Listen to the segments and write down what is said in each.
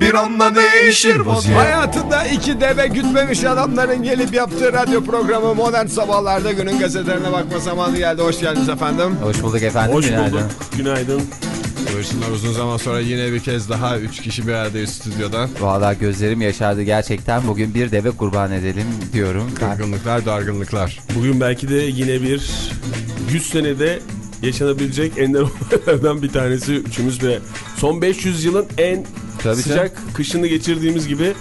bir anda değişir vaziyet Hayatında iki deve gütmemiş adamların gelip yaptığı radyo programı Modern Sabahlar'da günün gazetelerine bakma zamanı geldi. Hoş geldiniz efendim. Hoş bulduk efendim. Hoş günaydın. bulduk. Günaydın. Buyursunlar uzun zaman sonra yine bir kez daha üç kişi bir aradayız stüdyoda. Valla gözlerim yaşardı gerçekten. Bugün bir deve kurban edelim diyorum. Kırgınlıklar, dargınlıklar. Bugün belki de yine bir 100 senede yaşanabilecek ender olaylardan bir tanesi üçümüz ve son 500 yılın en Tabii sıcak kışını geçirdiğimiz gibi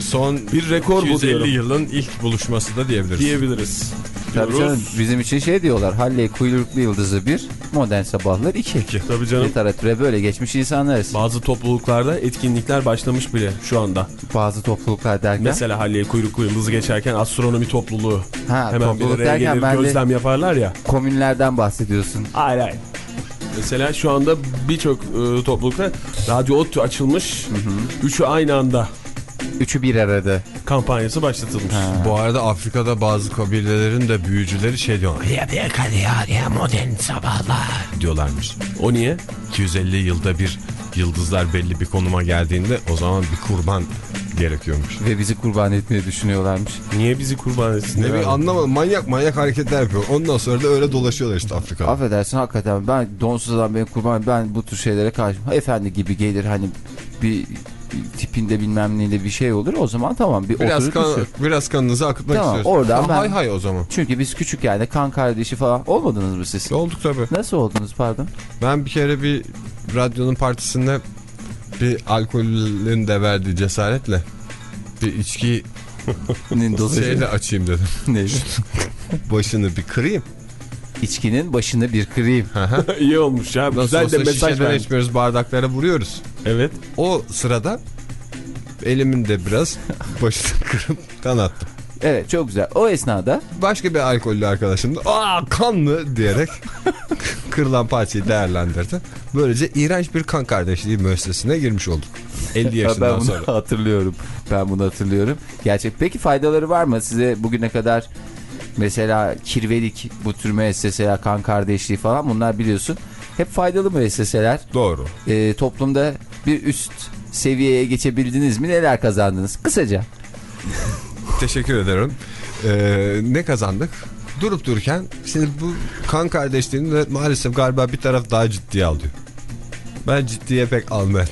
Son bir rekor bu 250 diyorum. yılın ilk buluşması da diyebiliriz. diyebiliriz. Tabii Diyoruz. canım bizim için şey diyorlar. Halley kuyruklu yıldızı bir, modern sabahlar iki. Tabii canım. Literatüre böyle geçmiş insanlarız. Bazı topluluklarda etkinlikler başlamış bile şu anda. Bazı topluluklar derken. Mesela Halley kuyruklu yıldızı geçerken astronomi topluluğu ha, hemen bir topluluk araya derken gelir gözlem yaparlar ya. komünlerden bahsediyorsun. Hayır hayır. Mesela şu anda birçok e, toplulukta radyo ODTÜ açılmış. Üçü aynı anda Üçü bir arada. kampanyası başlatılmış. Bu arada Afrika'da bazı kabilelerin de büyücüleri şey diyorlar. Ya bir ya modern sabahlar diyorlarmış. O niye? 250 yılda bir yıldızlar belli bir konuma geldiğinde o zaman bir kurban gerekiyormuş. Ve bizi kurban etmeyi düşünüyorlarmış. Niye bizi kurban etsin? Ne bir anlamadım manyak manyak hareketler yapıyor. Ondan sonra da öyle dolaşıyorlar işte Afrika'da. Affedersin hakikaten ben donsuz adam beni kurban ben bu tür şeylere karşı efendi gibi gelir hani bir tipinde bilmem neyle bir şey olur o zaman tamam bir Biraz, kan, biraz kanınızı akıtmak Tamam, istiyoruz. oradan ben- Hay hay o zaman. Çünkü biz küçük yani kan kardeşi falan olmadınız mı siz? Olduk tabii. Nasıl oldunuz pardon? Ben bir kere bir radyonun partisinde bir alkolün de verdiği cesaretle bir içki Nin dozajı şeyle açayım dedim. neydi? Başını bir kırayım. İçkinin başını bir kırayım. İyi olmuş ya. Nasıl Güzel de mesaj şişeden vermiş. içmiyoruz bardaklara vuruyoruz. Evet. O sırada elimin de biraz başını kırıp kan attım. Evet çok güzel. O esnada Başka bir alkollü arkadaşım da aa kan mı diyerek kırılan parçayı değerlendirdi. Böylece iğrenç bir kan kardeşliği müessesesine girmiş olduk. 50 ben yaşından bunu sonra. hatırlıyorum. Ben bunu hatırlıyorum. Gerçek. Peki faydaları var mı size bugüne kadar mesela kirvelik bu tür müesseseler kan kardeşliği falan bunlar biliyorsun. Hep faydalı müesseseler. Doğru. Ee, toplumda bir üst seviyeye geçebildiniz mi? Neler kazandınız? Kısaca. Teşekkür ederim. Ee, ne kazandık? Durup dururken şimdi bu kan kardeşliğini de maalesef galiba bir taraf daha ciddiye alıyor. Ben ciddiye pek almadım.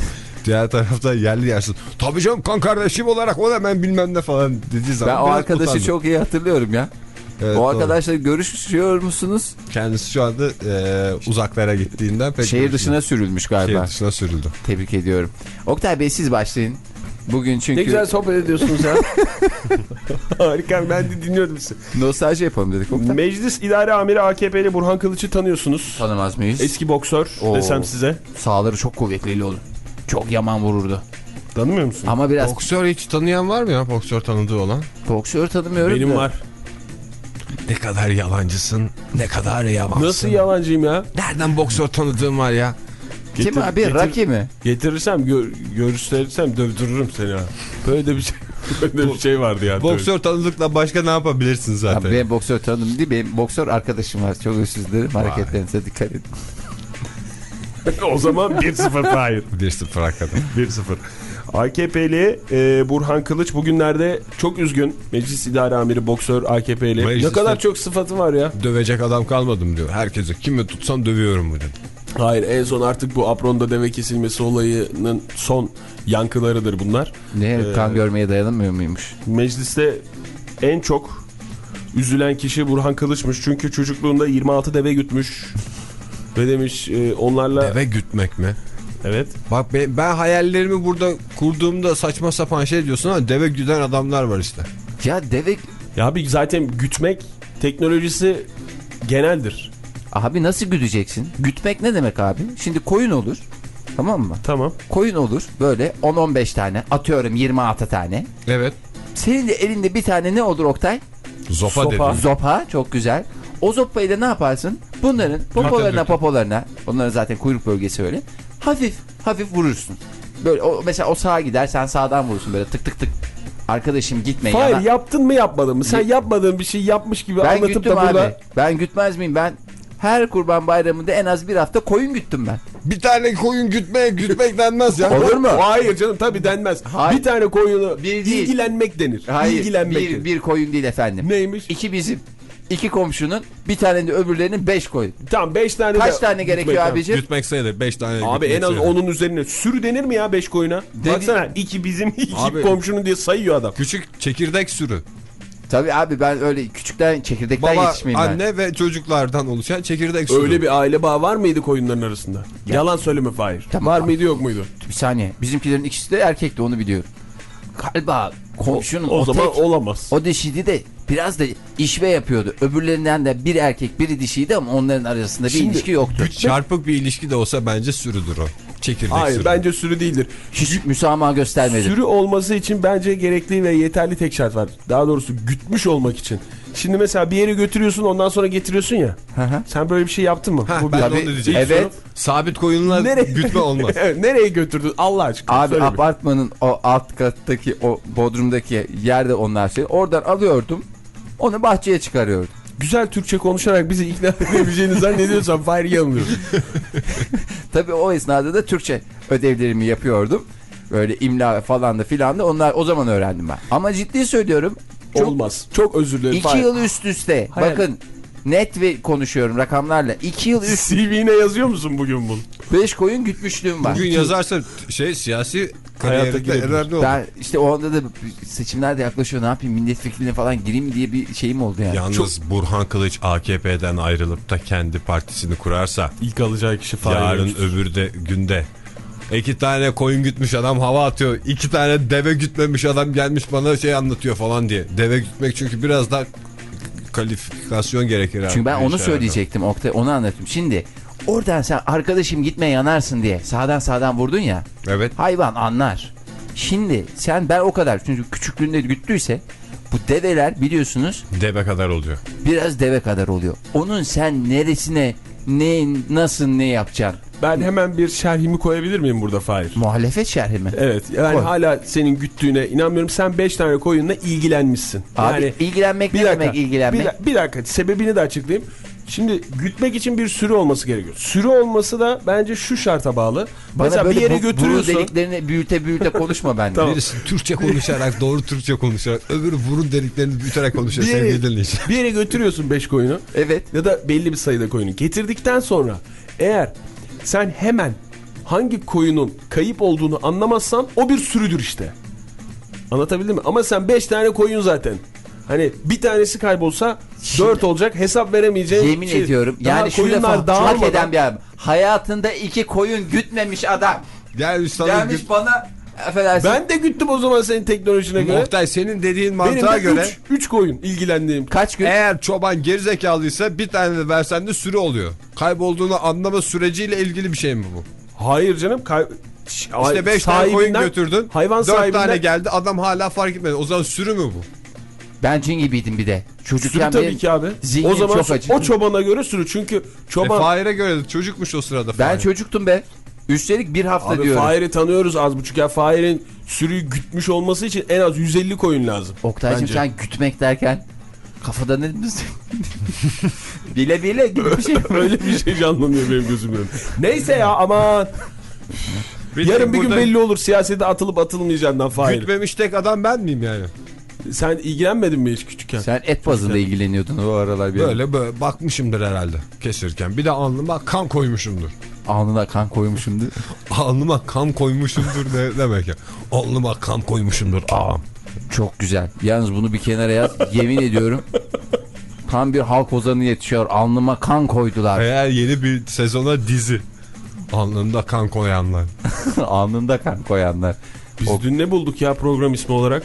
Diğer tarafta yerli yersiz. Tabii canım kan kardeşim olarak o da ben bilmem ne falan dediği zaman. Ben o arkadaşı utandım. çok iyi hatırlıyorum ya. Evet, o doğru. arkadaşla görüşüyor musunuz? Kendisi şu anda e, uzaklara gittiğinden pek Şehir dışına sürülmüş galiba. Şehir dışına sürüldü. Tebrik ediyorum. Oktay Bey siz başlayın. Bugün çünkü Ne güzel sohbet ediyorsunuz ya. Harika ben de dinliyordum sizi. nostalji yapalım dedik. Oktay. Meclis İdare Amiri AKP'li Burhan Kılıç'ı tanıyorsunuz. Tanımaz mıyız? Eski boksör Oo. desem size. Sağları çok kuvvetliydi oğlum. Çok yaman vururdu. Tanımıyor musun? Ama biraz Boksör hiç tanıyan var mı ya boksör tanıdığı olan? boksör tanımıyorum Benim da. var. Ne kadar yalancısın, ne kadar yalansın. Nasıl yalancıyım ya? Nereden boksör tanıdığım var ya? Kim Getir- abi? getir- Rocky mi? Getirirsem gör, gösterirsem dövdürürüm seni ha. Böyle de bir şey, böyle bir şey vardı ya. Boksör tanıdıkla başka ne yapabilirsin zaten? Abi benim boksör tanıdım değil. Benim boksör arkadaşım var. Çok özür dilerim. Hareketlerinize dikkat edin. o zaman 1-0 hayır. 1-0 hakikaten. 1-0. AKP'li e, Burhan Kılıç bugünlerde çok üzgün. Meclis İdare Amiri boksör AKP'li. Ne kadar çok sıfatı var ya. Dövecek adam kalmadım diyor. Herkese kimi tutsam dövüyorum bu dedi. Hayır en son artık bu apronda deve kesilmesi olayının son yankılarıdır bunlar. Ne Ee, kan görmeye dayanamıyor muymuş? Mecliste en çok üzülen kişi Burhan Kılıç'mış. Çünkü çocukluğunda 26 deve gütmüş. Ve demiş e, onlarla... Deve gütmek mi? Evet. Bak ben, ben hayallerimi burada kurduğumda saçma sapan şey diyorsun ama deve güden adamlar var işte. Ya deve Ya bir zaten gütmek teknolojisi geneldir. Abi nasıl güdeceksin? Gütmek ne demek abi? Şimdi koyun olur. Tamam mı? Tamam. Koyun olur böyle 10-15 tane atıyorum 26 tane. Evet. Senin de elinde bir tane ne olur Oktay? Zopa, Sopa. dedi. Zopa çok güzel. O zopayı da ne yaparsın? Bunların popolarına popolarına onların zaten kuyruk bölgesi öyle. Hafif hafif vurursun. Böyle o, mesela o sağa gider sen sağdan vurursun böyle tık tık tık. Arkadaşım gitme Hayır yana. yaptın mı yapmadın mı? Sen yapmadığın bir şey yapmış gibi Ben anlatıp da abi. burada... Ben gütmez miyim? Ben her kurban bayramında en az bir hafta koyun güttüm ben. Bir tane koyun gütmeye gütmek denmez ya. Olur mu? Hayır canım tabii denmez. Hayır. Bir tane koyunu Bir değil. ilgilenmek denir. Hayır İlgilenmek bir, denir. bir koyun değil efendim. Neymiş? İki bizim. iki komşunun bir tane de öbürlerinin beş koyun. Tamam 5 tane Kaç de tane gerekiyor gütmek abicim? Gütmek sayılır. 5 tane Abi gütmek en az onun üzerine sürü denir mi ya 5 koyuna? Dedi- Baksana iki bizim iki Abi- komşunun diye sayıyor adam. Küçük çekirdek sürü. Tabii abi ben öyle küçükten çekirdekten Baba, yetişmeyeyim ben. anne ve çocuklardan oluşan çekirdek sürü. Öyle bir aile bağı var mıydı koyunların arasında? Yalan söyleme Fahir. Tamam. Var mıydı yok muydu? Bir saniye. Bizimkilerin ikisi de erkekti onu biliyorum. Galiba komşunun O, o, zaman tek, olamaz. o dişiydi de biraz da işve yapıyordu. Öbürlerinden de bir erkek biri dişiydi ama onların arasında bir Şimdi ilişki yoktu. Çarpık bir ilişki de olsa bence sürüdür o. Çekirdek Hayır sürü. bence sürü değildir. Hiç müsamaha göstermedi. Sürü olması için bence gerekli ve yeterli tek şart var. Daha doğrusu gütmüş olmak için. Şimdi mesela bir yere götürüyorsun ondan sonra getiriyorsun ya. Hı hı. Sen böyle bir şey yaptın mı? Heh, Bu ben bir- Tabii, onu diyecektim. evet. Sabit koyunlar Nereye- gütme olmaz. Nereye götürdün Allah aşkına? Abi söyle bir. apartmanın o alt kattaki o bodrumdaki yerde onlar şey. Oradan alıyordum. Onu bahçeye çıkarıyordum. Güzel Türkçe konuşarak bizi ikna edebileceğini zannediyorsan Fahir yanılıyor. Tabii o esnada da Türkçe ödevlerimi yapıyordum. Böyle imla falan da filan da onlar o zaman öğrendim ben. Ama ciddi söylüyorum. Çok, Olmaz. Çok özür dilerim İki Fahir. yıl üst üste. Hayır. Bakın net ve konuşuyorum rakamlarla. İki yıl üst CV'ne yazıyor musun bugün bunu? beş koyun gütmüşlüğüm var. Bugün yazarsa şey siyasi kariyerinde girebilir. önemli olur. Ben işte o anda da seçimler de yaklaşıyor. Ne yapayım milletvekilliğine falan gireyim diye bir şeyim oldu yani. Yalnız Burhan Kılıç AKP'den ayrılıp da kendi partisini kurarsa İlk alacağı kişi Fahir. yarın Yarın öbür de günde iki tane koyun gütmüş adam hava atıyor. iki tane deve gütmemiş adam gelmiş bana şey anlatıyor falan diye. Deve gütmek çünkü biraz daha kalifikasyon gerekir. abi Çünkü ben onu söyleyecektim Oktay onu anlattım. Şimdi oradan sen arkadaşım gitme yanarsın diye sağdan sağdan vurdun ya. Evet. Hayvan anlar. Şimdi sen ben o kadar çünkü küçüklüğünde güttüyse bu develer biliyorsunuz Deve kadar oluyor. biraz deve kadar oluyor. Onun sen neresine ne nasıl ne yapacaksın? Ben hemen bir şerhimi koyabilir miyim burada Fahir? Muhalefet şerhi mi? Evet yani Koy. hala senin güttüğüne inanmıyorum. Sen 5 tane koyunla ilgilenmişsin. Abi yani ilgilenmek ne demek ilgilenmek? Bir, da- bir dakika sebebini de açıklayayım. Şimdi gütmek için bir sürü olması gerekiyor. Sürü olması da bence şu şarta bağlı. Bana Mesela bir yere bu- burun götürüyorsun. deliklerini büyüte büyüte konuşma bende. Tamam. Birisi Türkçe konuşarak doğru Türkçe konuşarak öbürü burun deliklerini büyüterek konuşuyor Bir yere, sevgili dinleyici. bir yere götürüyorsun 5 koyunu. Evet. Ya da belli bir sayıda koyunu. Getirdikten sonra eğer sen hemen hangi koyunun kayıp olduğunu anlamazsan o bir sürüdür işte. Anlatabildim mi? Ama sen 5 tane koyun zaten. Hani bir tanesi kaybolsa 4 olacak hesap veremeyeceğin Yemin şey- ediyorum Daha yani şu koyunlar defa hak dağılmadan- eden bir adam. Hayatında iki koyun gütmemiş adam. Gelmiş sana Gelmiş gü- bana affedersin. Ben de güttüm o zaman senin teknolojine göre. Oktay senin dediğin Benim mantığa de göre 3 koyun ilgilendiğim. Kaç gün? eğer çoban gerizekalıysa bir tane de versen de sürü oluyor. Kaybolduğunu anlama süreciyle ilgili bir şey mi bu? Hayır canım. Kay... İşte 5 tane koyun götürdün. Hayvan 4 sahibinden tane geldi adam hala fark etmedi. O zaman sürü mü bu? Ben cin gibiydim bir de. Sürü Çocukken tabii benim ki abi. zihnim O zaman çok o çobana göre sürü. Çünkü çoban... E, Fahir'e göre de çocukmuş o sırada. Ben Fahir. çocuktum be. Üstelik bir hafta Abi diyorum. Fahir'i tanıyoruz az buçuk ya. Fahir'in sürüyü gütmüş olması için en az 150 koyun lazım. Oktay'cım Bence. sen gütmek derken kafada ne bile bile gibi bir şey. Öyle bir şey canlanıyor benim gözümün önünde. Neyse ya aman. Bir de Yarın bir gün belli olur siyasete atılıp atılmayacağından Fahir. Gütmemiş tek adam ben miyim yani? Sen ilgilenmedin mi hiç küçükken? Sen et bazında ilgileniyordun o aralar bir. Böyle böyle bakmışımdır herhalde kesirken. Bir de alnıma kan koymuşumdur. Alnına kan koymuşumdu. Alnıma kan koymuşumdur ne demek ya? Alnıma kan koymuşumdur ağam. Çok güzel. Yalnız bunu bir kenara yaz. Yemin ediyorum. Tam bir halk ozanı yetişiyor. Alnıma kan koydular. Eğer yeni bir sezona dizi. Alnında kan koyanlar. Alnında kan koyanlar. Biz O- dün ne bulduk ya program ismi olarak?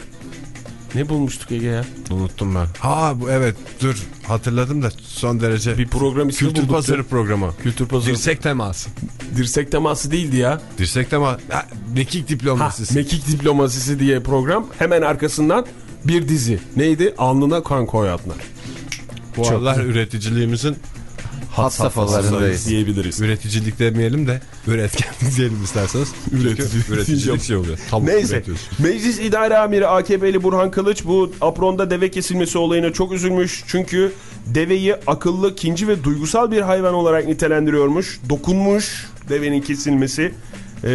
Ne bulmuştuk Ege ya? Unuttum ben. Ha bu evet dur hatırladım da son derece. Bir program ismi Kültür bulduk. pazarı programı. Kültür pazarı. Dirsek teması. Dirsek teması değildi ya. Dirsek teması. Ha, mekik Ha, diplomasisi. Mekik diplomasisi diye program. Hemen arkasından bir dizi. Neydi? Alnına kan koyanlar. bu aralar üreticiliğimizin Hat safhalarındayız. Diyebiliriz. üreticilik demeyelim de üretkenlik diyelim isterseniz. Üretici- Çünkü üreticilik şey oluyor. Tavuk Neyse. Meclis İdare Amiri AKP'li Burhan Kılıç bu apronda deve kesilmesi olayına çok üzülmüş. Çünkü deveyi akıllı, kinci ve duygusal bir hayvan olarak nitelendiriyormuş. Dokunmuş devenin kesilmesi e,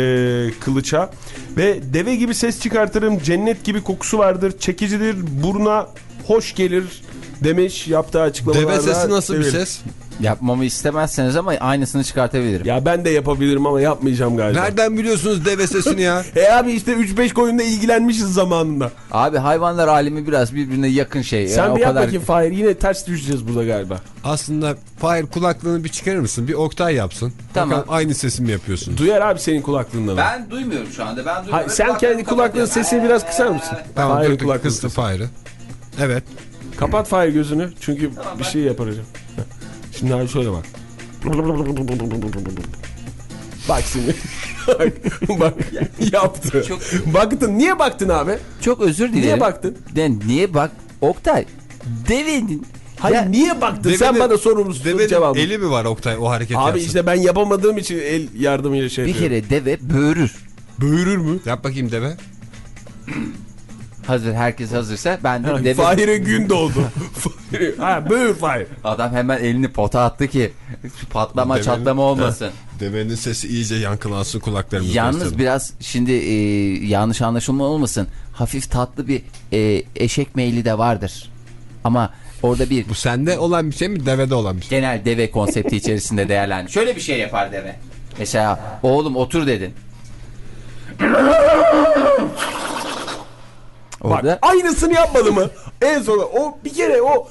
kılıça. Ve deve gibi ses çıkartırım, cennet gibi kokusu vardır, çekicidir, buruna hoş gelir demiş yaptığı açıklamalarda. Deve sesi nasıl bir severim. ses? Yapmamı istemezseniz ama aynısını çıkartabilirim. Ya ben de yapabilirim ama yapmayacağım galiba. Nereden biliyorsunuz deve sesini ya? E abi işte 3-5 koyunla ilgilenmişiz zamanında. Abi hayvanlar alemi biraz birbirine yakın şey. Sen Yani bir o yap kadar... bakayım Fahir yine ters düşeceğiz burada galiba. Aslında Fahir kulaklığını bir çıkarır mısın? Bir Oktay yapsın. Tamam. Bakalım aynı sesi mi yapıyorsun? Duyar abi senin kulaklığından. Ben duymuyorum şu anda. Ben duymuyorum. Hayır, sen kendi kulaklığın sesini biraz kısar mısın? Tamam dur kulaklığını. Fahir'i. Evet. Kapat Fahir gözünü çünkü bir şey yaparacağım. Şimdi abi şöyle bak. Bak şimdi. bak, yaptı. Çok- Baktın. Niye baktın abi? Çok özür dilerim. Niye baktın? De, niye bak? Oktay. Devenin. Hayır Ya- niye baktın? Sen Devenin- bana sorumlusun Devenin cevabı. eli mi var Oktay o hareket Abi yapsın? işte ben yapamadığım için el yardımıyla şey Bir yapıyorum. kere deve böğürür. Böğürür mü? Yap bakayım deve. Hazır herkes hazırsa ben de deve... Fahir'e gün doğdu. Fahir'e- ha böğür Fahir. Adam hemen elini pota attı ki patlama Devenin- çatlama olmasın. Devenin sesi iyice yankılansın kulaklarımızda. Yalnız istedim. biraz şimdi e, yanlış anlaşılma olmasın. Hafif tatlı bir e, eşek meyli de vardır. Ama orada bir Bu sende olan bir şey mi devede olan bir şey? genel deve konsepti içerisinde değerlendi. Şöyle bir şey yapar deve. Mesela oğlum otur dedin. Orada Bak aynısını yapmadı mı? En son o bir kere o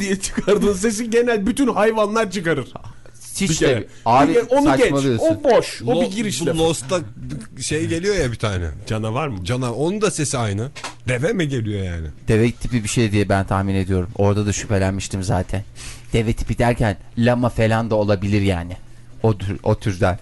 diye çıkardığın sesi genel bütün hayvanlar çıkarır. Bir hiç kere. de abi Bir kere onu geç. O boş. O Lo- bir giriş Bu lafı. Lost'ta şey geliyor ya bir tane. Canavar mı? Cana onun da sesi aynı. Deve mi geliyor yani? Deve tipi bir şey diye ben tahmin ediyorum. Orada da şüphelenmiştim zaten. Deve tipi derken lama falan da olabilir yani. O, tür, o türden.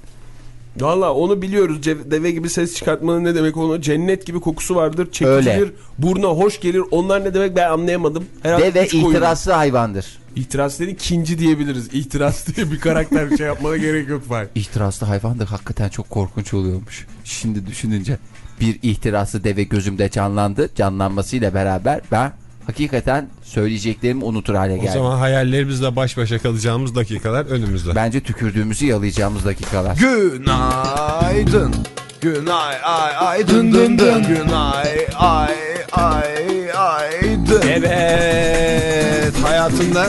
Valla onu biliyoruz. Deve gibi ses çıkartmanın ne demek onu cennet gibi kokusu vardır. Çekicidir. Öyle. Buruna hoş gelir. Onlar ne demek ben anlayamadım. Herhalde Deve üç koyun. hayvandır. İhtiras dedi kinci diyebiliriz. İhtiras diye bir karakter şey yapmana gerek yok Fahir. İhtiraslı hayvan da hakikaten çok korkunç oluyormuş. Şimdi düşününce bir ihtiraslı deve gözümde canlandı. Canlanmasıyla beraber ben hakikaten söyleyeceklerimi unutur hale O geldim. zaman hayallerimizle baş başa kalacağımız dakikalar önümüzde. Bence tükürdüğümüzü yalayacağımız dakikalar. Günaydın. Günay ay ay dın dın dın. Günay ay ay ay dın. Evet. Hayatında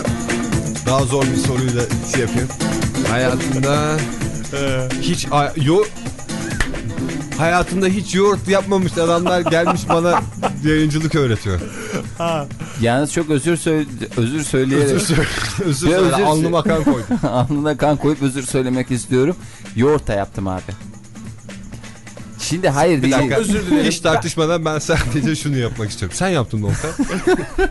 daha zor bir soruyla şey yapayım. Hayatında hiç ay- yo Hayatında hiç yoğurt yapmamış adamlar gelmiş bana yayıncılık öğretiyor. Yalnız çok özür söyle özür söyleyerek Özür söyle. Özür söyle. özür- Alnıma kan koydum. alnına kan koyup özür söylemek istiyorum. Yoğurt da yaptım abi. Şimdi hayır Bir dakika. Özür dilerim. Hiç tartışmadan ben sadece şunu yapmak istiyorum. Sen yaptın Oktay.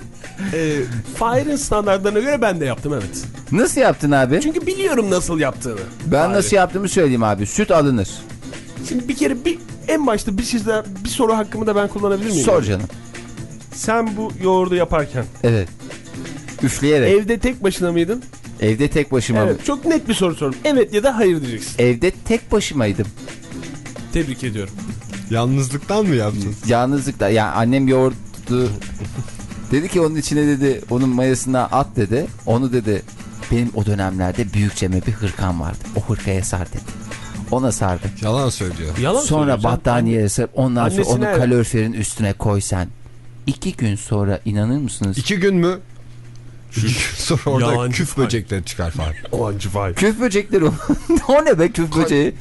Ee, Fahir'in standartlarına göre ben de yaptım evet. Nasıl yaptın abi? Çünkü biliyorum nasıl yaptığını. Ben Fahir. nasıl yaptığımı söyleyeyim abi. Süt alınır. Şimdi bir kere bir en başta bir şey daha- bir soru hakkımı da ben kullanabilir miyim? Sor canım. Sen bu yoğurdu yaparken Evet. Üfleyerek. evde tek başına mıydın? Evde tek başıma. Evet. Çok net bir soru sordum. Evet ya da hayır diyeceksin. Evde tek başımaydım. Tebrik ediyorum. Yalnızlıktan mı yaptın? Yalnızlıkla. Yani annem yoğurdu. dedi ki onun içine dedi onun mayasına at dedi. Onu dedi benim o dönemlerde büyükçeme bir hırkam vardı. O hırkaya sar dedi. Ona sardım. Yalan söylüyor. Yalan Sonra battaniyeye sarıp ondan sonra onu kaloriferin üstüne koy sen. İki gün sonra inanır mısınız? İki gün mü? Sonra orada Yalancı küf fay. böcekleri çıkar falan. Yalancı. Küf böcekleri o. o ne be küf böceği?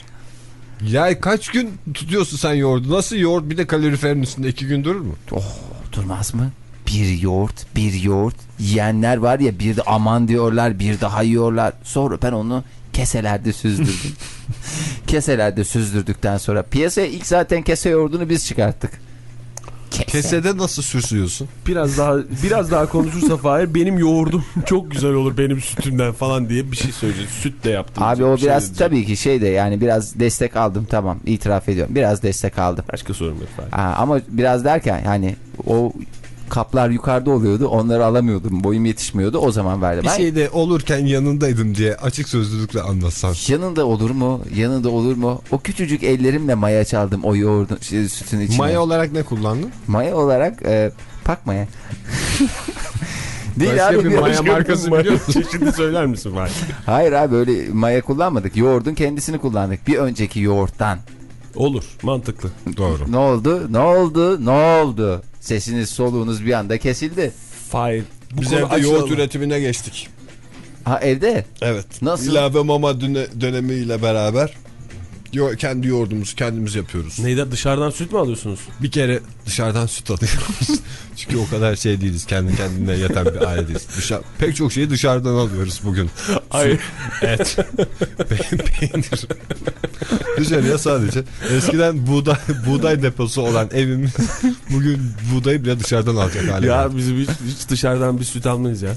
Ya kaç gün tutuyorsun sen yoğurdu? Nasıl yoğurt bir de kaloriferin üstünde iki gün durur mu? Durmaz mı? Bir yoğurt, bir yoğurt. Yiyenler var ya bir de aman diyorlar, bir daha yiyorlar. Sonra ben onu keselerde süzdürdüm. keselerde süzdürdükten sonra piyasaya ilk zaten kese yoğurdunu biz çıkarttık. Ke- Kesede nasıl sürsüyorsun? Biraz daha biraz daha konuşursa Fahir benim yoğurdum çok güzel olur benim sütümden falan diye bir şey söyleyecek. Süt de yaptım. Abi o Bir şey biraz diyecek. tabii ki şey de yani biraz destek aldım tamam itiraf ediyorum. Biraz destek aldım. Başka sorun yok Fahir. Ha, ama biraz derken yani o kaplar yukarıda oluyordu onları alamıyordum boyum yetişmiyordu o zaman verdim. Bir Ben- şeyde olurken yanındaydım diye açık sözlülükle anlatsan. Yanında olur mu? Yanında olur mu? O küçücük ellerimle maya çaldım o yoğurdun şey, sütün içine. Maya olarak ne kullandın? Maya olarak e, pak maya. Değil Başka abi. bir maya markası biliyor musun? Çeşidi söyler misin Fahir? Hayır abi öyle maya kullanmadık. Yoğurdun kendisini kullandık. Bir önceki yoğurttan. Olur mantıklı. Doğru. Ne oldu? Ne oldu? Ne oldu? Sesiniz soluğunuz bir anda kesildi. Fahir. Bu Biz evde yoğurt açılalım. üretimine geçtik. Ha evde. Evet. Nasıl? İlave mama döne- dönemiyle beraber kendi yoğurdumuzu kendimiz yapıyoruz. Neyden dışarıdan süt mü alıyorsunuz? Bir kere dışarıdan süt alıyoruz. Çünkü o kadar şey değiliz. Kendi kendine yeten bir aile değiliz. Dışarı, pek çok şeyi dışarıdan alıyoruz bugün. Hayır. Et, pe- peynir. Dışarıya sadece. Eskiden buğday, buğday deposu olan evimiz bugün buğdayı bile dışarıdan alacak hale Ya bizim hiç, hiç dışarıdan bir süt almayız ya.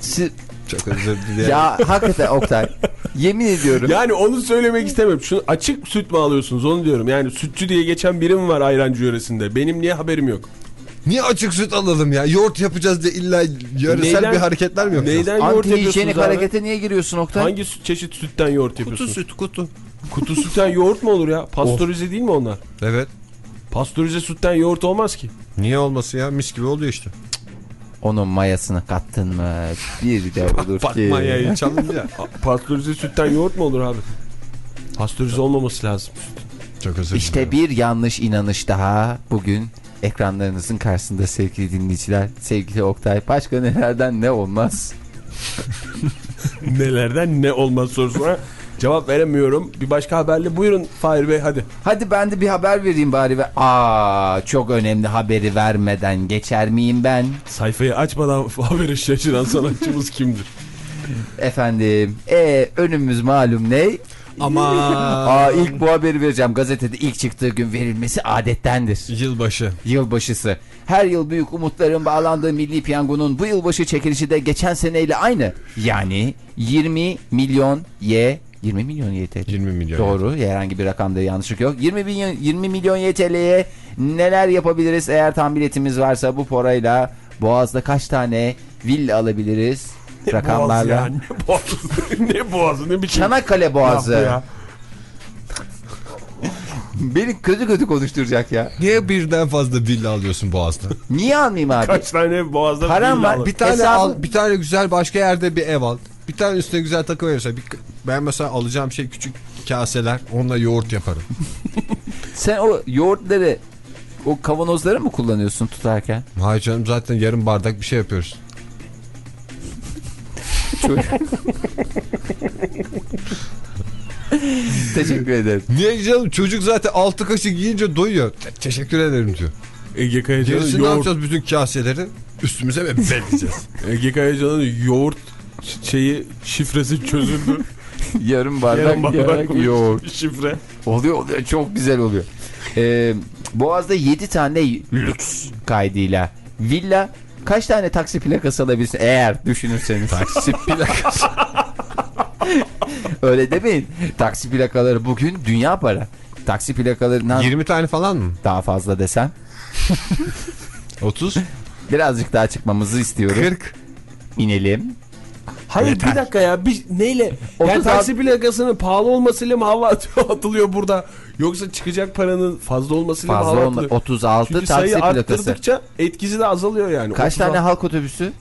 Si- Çok özür dilerim. ya hakikaten Oktay. Yemin ediyorum. Yani onu söylemek istemiyorum. Şunu açık süt mü alıyorsunuz onu diyorum. Yani sütçü diye geçen birim var ayrancı yöresinde. Benim niye haberim yok? Niye açık süt alalım ya? Yoğurt yapacağız diye illa yöresel Neyden- bir hareketler mi yapacağız? Neyden yoğurt Anti yapıyorsunuz abi? harekete niye giriyorsun Oktay? Hangi süt, çeşit sütten yoğurt Kutu yapıyorsunuz? süt kutu. Kutu sütten yoğurt mu olur ya? Pastörize değil mi onlar? Evet. Pastörize sütten yoğurt olmaz ki. Niye olması ya? Mis gibi oluyor işte. Onun mayasını kattın mı? Bir de olur Bak ki. mayayı çalınca. Pastörize sütten yoğurt mu olur abi? Pastörize olmaması lazım. Çok özür dilerim. İşte bir yanlış inanış daha bugün ekranlarınızın karşısında sevgili dinleyiciler, sevgili Oktay. Başka nelerden ne olmaz? Nelerden ne olmaz sorusuna cevap veremiyorum. Bir başka haberle buyurun Fahir Bey hadi. Hadi ben de bir haber vereyim bari ve aa çok önemli haberi vermeden geçer miyim ben? Sayfayı açmadan haberi şaşıran sanatçımız kimdir? Efendim, e önümüz malum ne? Ama Aa ilk bu haberi vereceğim. Gazetede ilk çıktığı gün verilmesi adettendir. yılbaşı. Yılbaşısı. Her yıl büyük umutların bağlandığı Milli Piyango'nun bu yılbaşı çekilişi de geçen seneyle aynı. Yani 20 milyon Y 20 milyon YTL. 20 milyon. Doğru. Herhangi bir rakamda yanlışlık yok. 20 milyon 20 milyon YTL'ye neler yapabiliriz eğer tam biletimiz varsa bu parayla Boğaz'da kaç tane villa alabiliriz? Rakamlarla. Boğaz ya, ne boğazı? ne boğazı? Ne biçim? Çanakkale Boğazı. ya? Beni kötü kötü konuşturacak ya. Niye birden fazla villa alıyorsun Boğaz'da? Niye almayayım abi? Kaç tane boğazda Param villa var. bir tane Hesabı- al, bir tane güzel başka yerde bir ev al. Bir tane üstüne güzel takım verirsen. Bir, ben mesela alacağım şey küçük kaseler. Onunla yoğurt yaparım. Sen o yoğurtları o kavanozları mı kullanıyorsun tutarken? Hayır canım zaten yarım bardak bir şey yapıyoruz. Teşekkür ederim. Niye canım çocuk zaten altı kaşık yiyince doyuyor. Te- teşekkür ederim diyor. Ege Kayacan'ın Gerisini ne yoğurt, yapacağız bütün kaseleri? Üstümüze mi belirleyeceğiz? Ege Kayacan'ın yoğurt şeyi şifresi çözüldü. Yarım bardak, Yarım bardak yoğurt. Şifre. Oluyor oluyor çok güzel oluyor. Ee, Boğaz'da 7 tane lüks kaydıyla villa kaç tane taksi plakası alabilirsin eğer düşünürseniz. Taksi plakası. Öyle demeyin. Taksi plakaları bugün dünya para. Taksi plakalarından 20 tane falan mı? daha fazla desem 30? birazcık daha çıkmamızı istiyorum. 40? İnelim. Hayır bir dakika ya bir neyle? Yani taksi plakasının pahalı olmasıyla mı hava atılıyor burada? Yoksa çıkacak paranın fazla olmasıyla mı Fazla hava olma. atılıyor? 36 Çünkü taksi sayı plakası. arttırdıkça etkisi de azalıyor yani. Kaç 36 tane halk otobüsü?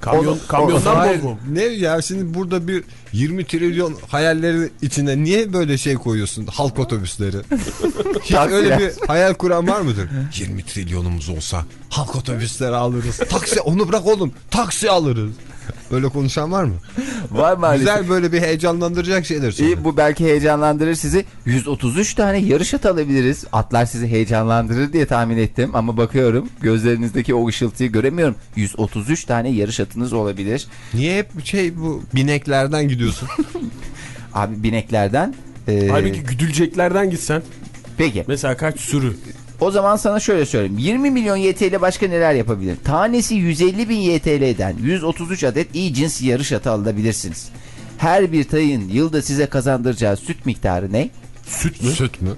Kamyon, O- kamyondan bozmam. ne ya şimdi burada bir 20 trilyon hayalleri içine niye böyle şey koyuyorsun halk otobüsleri? Hiç öyle bir hayal kuran var mıdır? 20 trilyonumuz olsa halk otobüsleri alırız. Taksi onu bırak oğlum taksi alırız. Öyle konuşan var mı? Var maalesef. Güzel böyle bir heyecanlandıracak şeyler söyle. İyi, bu belki heyecanlandırır sizi. 133 tane yarış at alabiliriz. Atlar sizi heyecanlandırır diye tahmin ettim ama bakıyorum gözlerinizdeki o ışıltıyı göremiyorum. 133 tane yarış atınız olabilir. Niye hep şey bu bineklerden gidiyorsun? Abi bineklerden. e, Halbuki güdüleceklerden gitsen peki mesela kaç sürü? O zaman sana şöyle söyleyeyim. 20 milyon YTL başka neler yapabilir? Tanesi 150 bin YTL'den 133 adet iyi cins yarış atı alabilirsiniz. Her bir tayın yılda size kazandıracağı süt miktarı ne? Süt mü? Süt mü?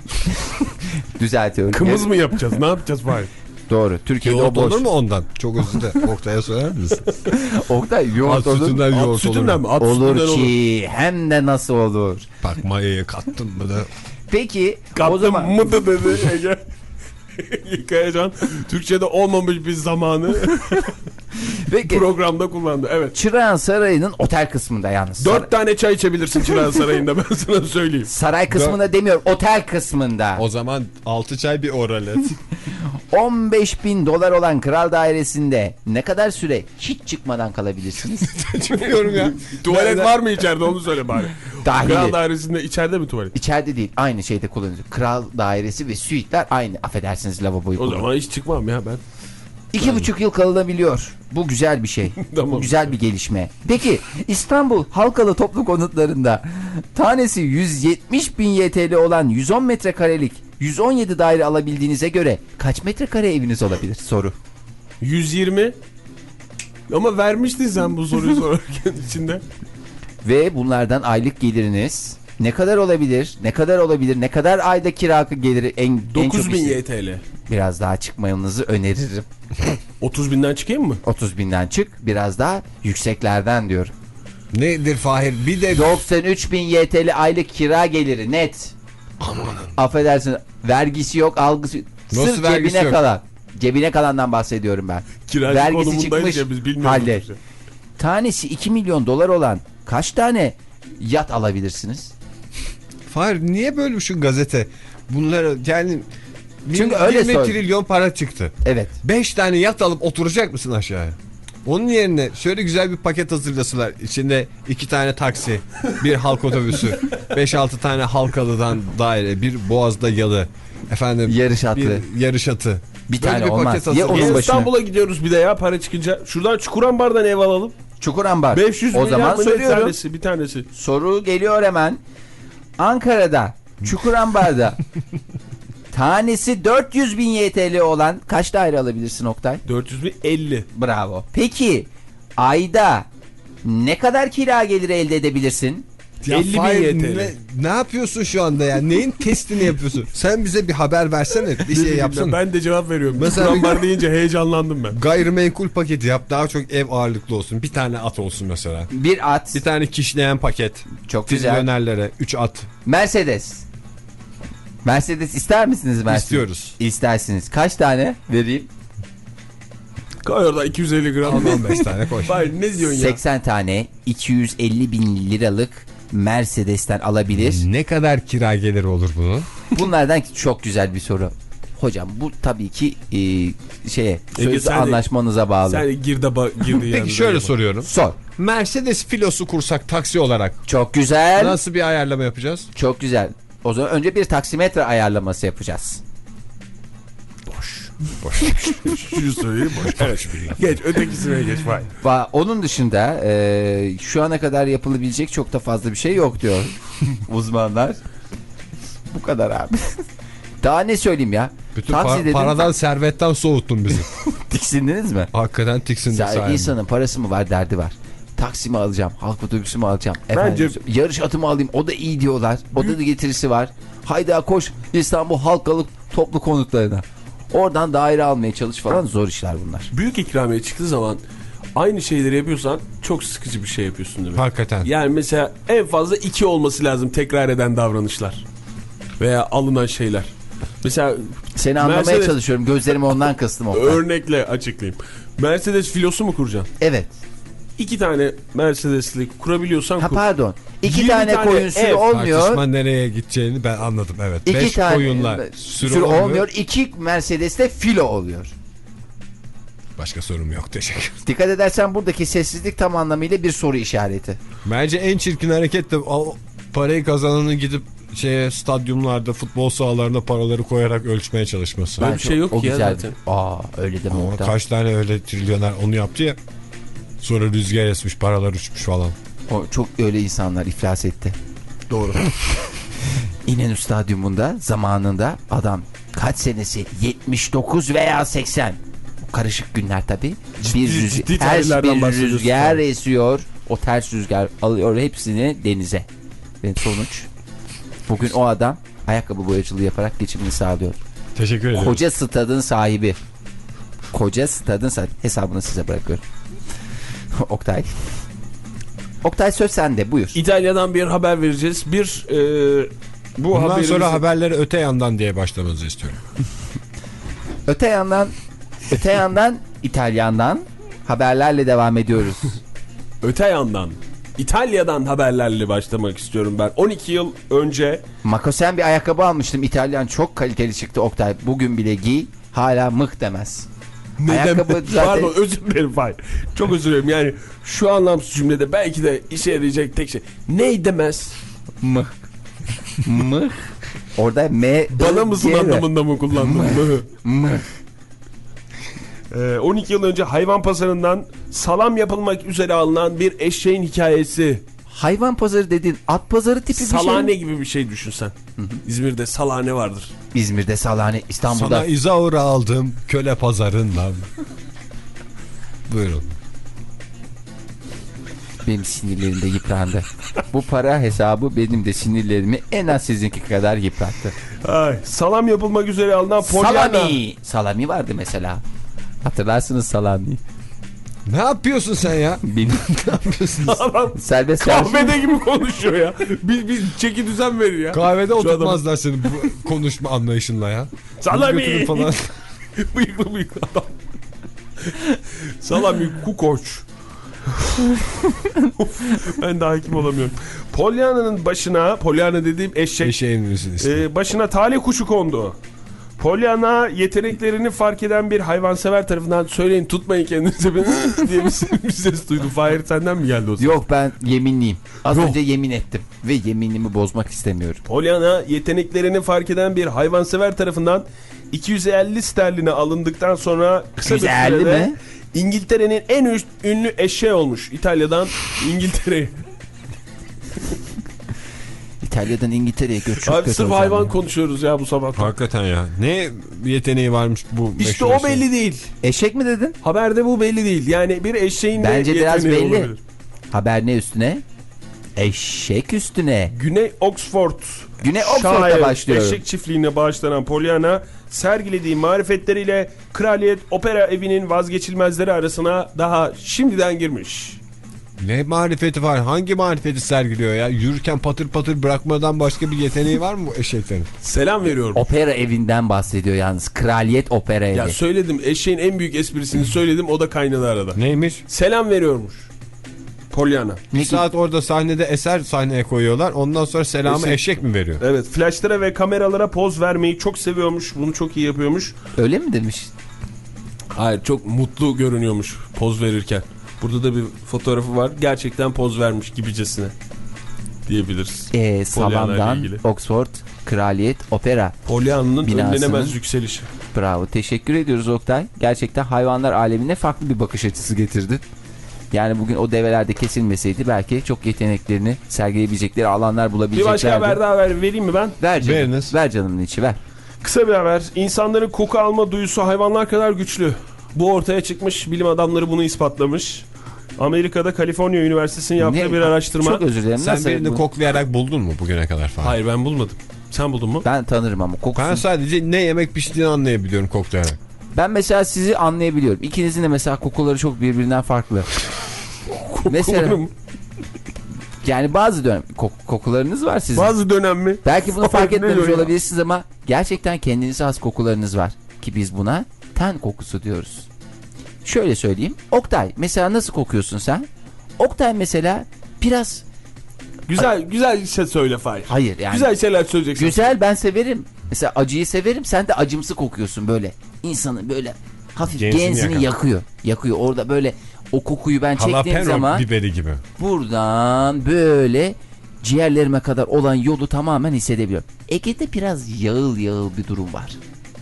Düzeltiyorum. Kımız mı yapacağız? Ne yapacağız bari? Doğru. Türkiye'de Yoğurt o boş. olur mu ondan? Çok özür dilerim. Oktay'a söyler misin? Oktay At yoğurt olur. sütünden At yoğurt olur sütünden mi? mu? At sütünden Olur olur. ki hem de nasıl olur. Bak mayayı kattın mı da. Peki o Kaptım zaman mı da dedi Ege. Kayacan Türkçe'de olmamış bir zamanı peki programda kullandı. Evet. Çırağan Sarayı'nın otel kısmında yalnız. Dört tane çay içebilirsin Çırağan Sarayı'nda ben sana söyleyeyim. Saray kısmında demiyorum otel kısmında. O zaman 6 çay bir oralet. 15 bin dolar olan kral dairesinde ne kadar süre hiç çıkmadan kalabilirsiniz? Çıkmıyorum ya. Tuvalet var mı içeride onu söyle bari. Dahili. Kral dairesinde içeride mi tuvalet? İçeride değil aynı şeyde kullanılıyor. Kral dairesi ve suitler aynı. Affedersiniz lavaboyu O kullanıyor. zaman hiç çıkmam ya ben. İki buçuk yıl kalınabiliyor. Bu güzel bir şey. Tamam. Bu güzel bir gelişme. Peki İstanbul Halkalı Toplu Konutlarında tanesi 170 bin YTL olan 110 metrekarelik 117 daire alabildiğinize göre kaç metrekare eviniz olabilir? Soru. 120 ama vermiştin sen bu soruyu sorarken içinde. Ve bunlardan aylık geliriniz ne kadar olabilir? Ne kadar olabilir? Ne kadar ayda kira geliri en, en çok 9000 iste- YTL. Biraz daha çıkmanızı öneririm. 30 binden çıkayım mı? 30 binden çık biraz daha yükseklerden diyor. Nedir Fahir? Bir de 93 bin YTL aylık kira geliri net. Affedersin vergisi yok algısı Nasıl Sırf vergisi cebine yok? kalan. Cebine kalandan bahsediyorum ben. Kiracı Vergisi konumundayız çıkmış ya biz bilmiyoruz. halde. işte. Tanesi 2 milyon dolar olan kaç tane yat alabilirsiniz? Fahir niye böyle şu gazete? Bunları yani Çünkü öyle 20 sor- trilyon para çıktı. Evet. 5 tane yat alıp oturacak mısın aşağıya? Onun yerine şöyle güzel bir paket hazırlasınlar. İçinde iki tane taksi, bir halk otobüsü, 5-6 tane halkalıdan daire, bir boğazda yalı, efendim Yarış atı. bir yarış atı. Bir Böyle tane bir olmaz. hazırlayın. onun. İstanbul'a gidiyoruz bir de ya para çıkınca. Şuradan Çukurambar'dan ev alalım. Çukurambar. 500 o zaman soruyorum. tanesi bir tanesi. Soru geliyor hemen. Ankara'da Çukurambar'da tanesi 400 bin YTL olan kaç daire alabilirsin Oktay? 400 bin 50. Bravo. Peki ayda ne kadar kira geliri elde edebilirsin? Ya 50 bin YTL. Ne, ne yapıyorsun şu anda ya? Neyin testini yapıyorsun? Sen bize bir haber versene. Bir şey yapsana. Ben de cevap veriyorum. Mesela- Çukurambar deyince heyecanlandım ben. Gayrimenkul paketi yap. Daha çok ev ağırlıklı olsun. Bir tane at olsun mesela. Bir at. Bir tane kişneyen paket. Çok güzel. Trilyonerlere 3 at. Mercedes. Mercedes ister misiniz Mercedes? İstiyoruz. İstersiniz. Kaç tane vereyim? Koy orada 250 gram. 15 tane koy. Hayır ne diyorsun ya? 80 tane 250 bin liralık Mercedes'ten alabilir. Ne kadar kira geliri olur bunun? Bunlardan çok güzel bir soru. Hocam bu tabii ki e, şeye sözlü de- anlaşmanıza bağlı. Sen girdi ba- girdi Peki şöyle soruyorum. Sor. Mercedes filosu kursak taksi olarak Çok güzel. nasıl bir ayarlama yapacağız? Çok güzel. O zaman önce bir taksimetre ayarlaması yapacağız. Şu söyleyeyim boş. Evet. Geç ötekisine geç. Vay. Va onun dışında e, şu ana kadar yapılabilecek çok da fazla bir şey yok diyor uzmanlar. Bu kadar abi. Daha ne söyleyeyim ya? Bütün Taksi pa- dedim, paradan servetten soğuttun bizi. tiksindiniz mi? Hakikaten tiksindik Ya sayende. insanın parası mı var derdi var. Taksi mi alacağım? Halk otobüsü mü alacağım? Bence- Efendim, yarış atı mı alayım? O da iyi diyorlar. O da getirisi var. Hayda koş İstanbul Halkalı toplu konutlarına. Oradan daire almaya çalış falan zor işler bunlar. Büyük ikramiye çıktığı zaman aynı şeyleri yapıyorsan çok sıkıcı bir şey yapıyorsun demek. Hakikaten. Yani mesela en fazla iki olması lazım tekrar eden davranışlar. Veya alınan şeyler. Mesela Seni anlamaya Mercedes- çalışıyorum. Gözlerimi ondan kıstım. Oktay. örnekle açıklayayım. Mercedes filosu mu kuracaksın? Evet. İki tane Mercedes'li kurabiliyorsan Ha kur. pardon. İki 20 tane, tane koyun sürü ev. olmuyor. Tartışma nereye gideceğini ben anladım evet. İki 5 tane koyunla sürü, sürü, olmuyor. olmuyor. İki Mercedes'te filo oluyor. Başka sorum yok teşekkür. Dikkat edersen buradaki sessizlik tam anlamıyla bir soru işareti. Bence en çirkin hareket de o parayı kazananın gidip şeye stadyumlarda futbol sahalarına paraları koyarak ölçmeye çalışması. Böyle bir şey yok o ki ya güzel. zaten. Aa öyle deme kaç tane öyle trilyoner onu yaptı ya. Sonra rüzgar esmiş paralar uçmuş falan. O çok öyle insanlar iflas etti. Doğru. İnönü Stadyumunda zamanında adam kaç senesi? 79 veya 80. Karışık günler tabi. Bir rüz- ciddi ters bir rüzgar esiyor. O ters rüzgar alıyor hepsini denize. Ve sonuç bugün o adam ayakkabı boyacılığı yaparak geçimini sağlıyor. Teşekkür ederim. Koca stadın sahibi. Koca stadın sahibi. Hesabını size bırakıyorum. Oktay. Oktay söz sende buyur. İtalya'dan bir haber vereceğiz. Bir e, bu Bundan haberimizi- sonra haberleri öte yandan diye başlamanızı istiyorum. Öte yandan öte yandan İtalyan'dan haberlerle devam ediyoruz. öte yandan İtalya'dan haberlerle başlamak istiyorum ben. 12 yıl önce Makosen bir ayakkabı almıştım. İtalyan çok kaliteli çıktı Oktay. Bugün bile giy. Hala mıh demez. Ne Ayakkabı zaten- Pardon özür dilerim Fahir. Çok özür dilerim. Yani şu anlamsız cümlede belki de işe yarayacak tek şey. Ney demez? Mıh. mıh. Orada M Bana mısın anlamında mı kullandın? Mı? Ee, 12 yıl önce hayvan pazarından salam yapılmak üzere alınan bir eşeğin hikayesi. Hayvan pazarı dedin. At pazarı tipi bir Salane şey. gibi bir şey düşün sen. İzmir'de salane vardır. İzmir'de salane, İstanbul'da. Sana izaura aldım köle pazarından. Buyurun. Benim sinirlerim de yıprandı. Bu para hesabı benim de sinirlerimi en az sizinki kadar yıprattı. Ay, salam yapılmak üzere alınan Pollyanna. Salami. Salami vardı mesela. Hatırlarsınız salami. Ne yapıyorsun sen ya? Benim ne yapıyorsun? Adam serbest kahvede gibi konuşuyor ya. Bir, bir çeki düzen verir ya. Kahvede oturtmazlar seni bu konuşma anlayışınla ya. Salami. Falan. bıyıklı bıyıklı adam. Salami kukoç. ben de hakim olamıyorum. Pollyanna'nın başına, Pollyanna dediğim eşek, Eşeğin e, başına talih kuşu kondu. Pollyanna yeteneklerini fark eden bir hayvansever tarafından söyleyin tutmayın kendinizi diye bir, ses duydum. Fahir senden mi geldi o ses? Yok ben yeminliyim. Az Yok. önce yemin ettim. Ve yeminimi bozmak istemiyorum. Pollyanna yeteneklerini fark eden bir hayvansever tarafından 250 sterline alındıktan sonra kısa bir 250 sürede mi? İngiltere'nin en ü- ünlü eşeği olmuş. İtalya'dan İngiltere'ye. İtalya'dan İngiltere'ye göç çok Abi sırf hayvan ya. konuşuyoruz ya bu sabah. Hakikaten ya. Ne yeteneği varmış bu İşte meşhur o belli eşeğin? değil. Eşek mi dedin? Haberde bu belli değil. Yani bir eşeğin de Bence biraz yeteneği belli. olabilir. Haber ne üstüne? Eşek üstüne. Güney Oxford. Güney Oxford'da Shire başlıyorum. Eşek çiftliğine bağışlanan Pollyanna sergilediği marifetleriyle Kraliyet Opera Evi'nin vazgeçilmezleri arasına daha şimdiden girmiş. Ne marifeti var? Hangi marifeti sergiliyor ya? Yürürken patır patır bırakmadan başka bir yeteneği var mı bu eşeklerin? Selam veriyorum. Opera evinden bahsediyor yalnız. Kraliyet opera evi. Ya söyledim eşeğin en büyük esprisini söyledim o da kaynadı arada. Neymiş? Selam veriyormuş. Pollyanna. Bir saat orada sahnede eser sahneye koyuyorlar. Ondan sonra selamı Eşek. eşek, mi veriyor? Evet flaşlara ve kameralara poz vermeyi çok seviyormuş. Bunu çok iyi yapıyormuş. Öyle mi demiş? Hayır çok mutlu görünüyormuş poz verirken. Burada da bir fotoğrafı var. Gerçekten poz vermiş gibicesine diyebiliriz. Ee, Salam'dan. Oxford Kraliyet Opera. Binasının- önlenemez yükselişi. Bravo. Teşekkür ediyoruz Oktay. Gerçekten hayvanlar alemine farklı bir bakış açısı getirdin. Yani bugün o develerde kesilmeseydi belki çok yeteneklerini sergileyebilecekleri alanlar Bir bulabileceklerdi. başka haber daha ver, vereyim mi ben? Ver canım. Veriniz. Ver canımın içi ver. Kısa bir haber. İnsanların koku alma duyusu hayvanlar kadar güçlü. Bu ortaya çıkmış. Bilim adamları bunu ispatlamış. Amerika'da Kaliforniya Üniversitesi'nin yaptığı Ne? bir araştırma. Çok özür dilerim. Sen Nasıl birini bu- koklayarak buldun mu bugüne kadar falan? Hayır ben bulmadım. Sen buldun mu? Ben tanırım ama kokusu. Ben Ben, sadece ne yemek piştiğini anlayabiliyorum koklayarak. mesela sizi anlayabiliyorum. İkinizin de mesela kokuları çok birbirinden farklı. mesela yani bazı dönem kok- kokularınız var sizin. Bazı dönem mi? Belki bunu fark etmemiş olabilirsiniz ama gerçekten kendinize has kokularınız var. Ki biz buna ten kokusu diyoruz. Şöyle söyleyeyim. Oktay mesela nasıl kokuyorsun sen? Oktay mesela biraz Güzel güzel şey söyle Fahir. hayır yani Güzel şeyler söyleyeceksin. güzel ben severim. Mesela acıyı severim sen de acımsı kokuyorsun böyle. İnsanı böyle hafif Genzini genzini yakan. yakıyor. Yakıyor orada böyle o kokuyu ben çektiğim Jalapeno zaman biberi gibi. buradan böyle ciğerlerime kadar olan yolu tamamen hissedebiliyorum. Ege'de biraz yağıl yağıl bir durum var.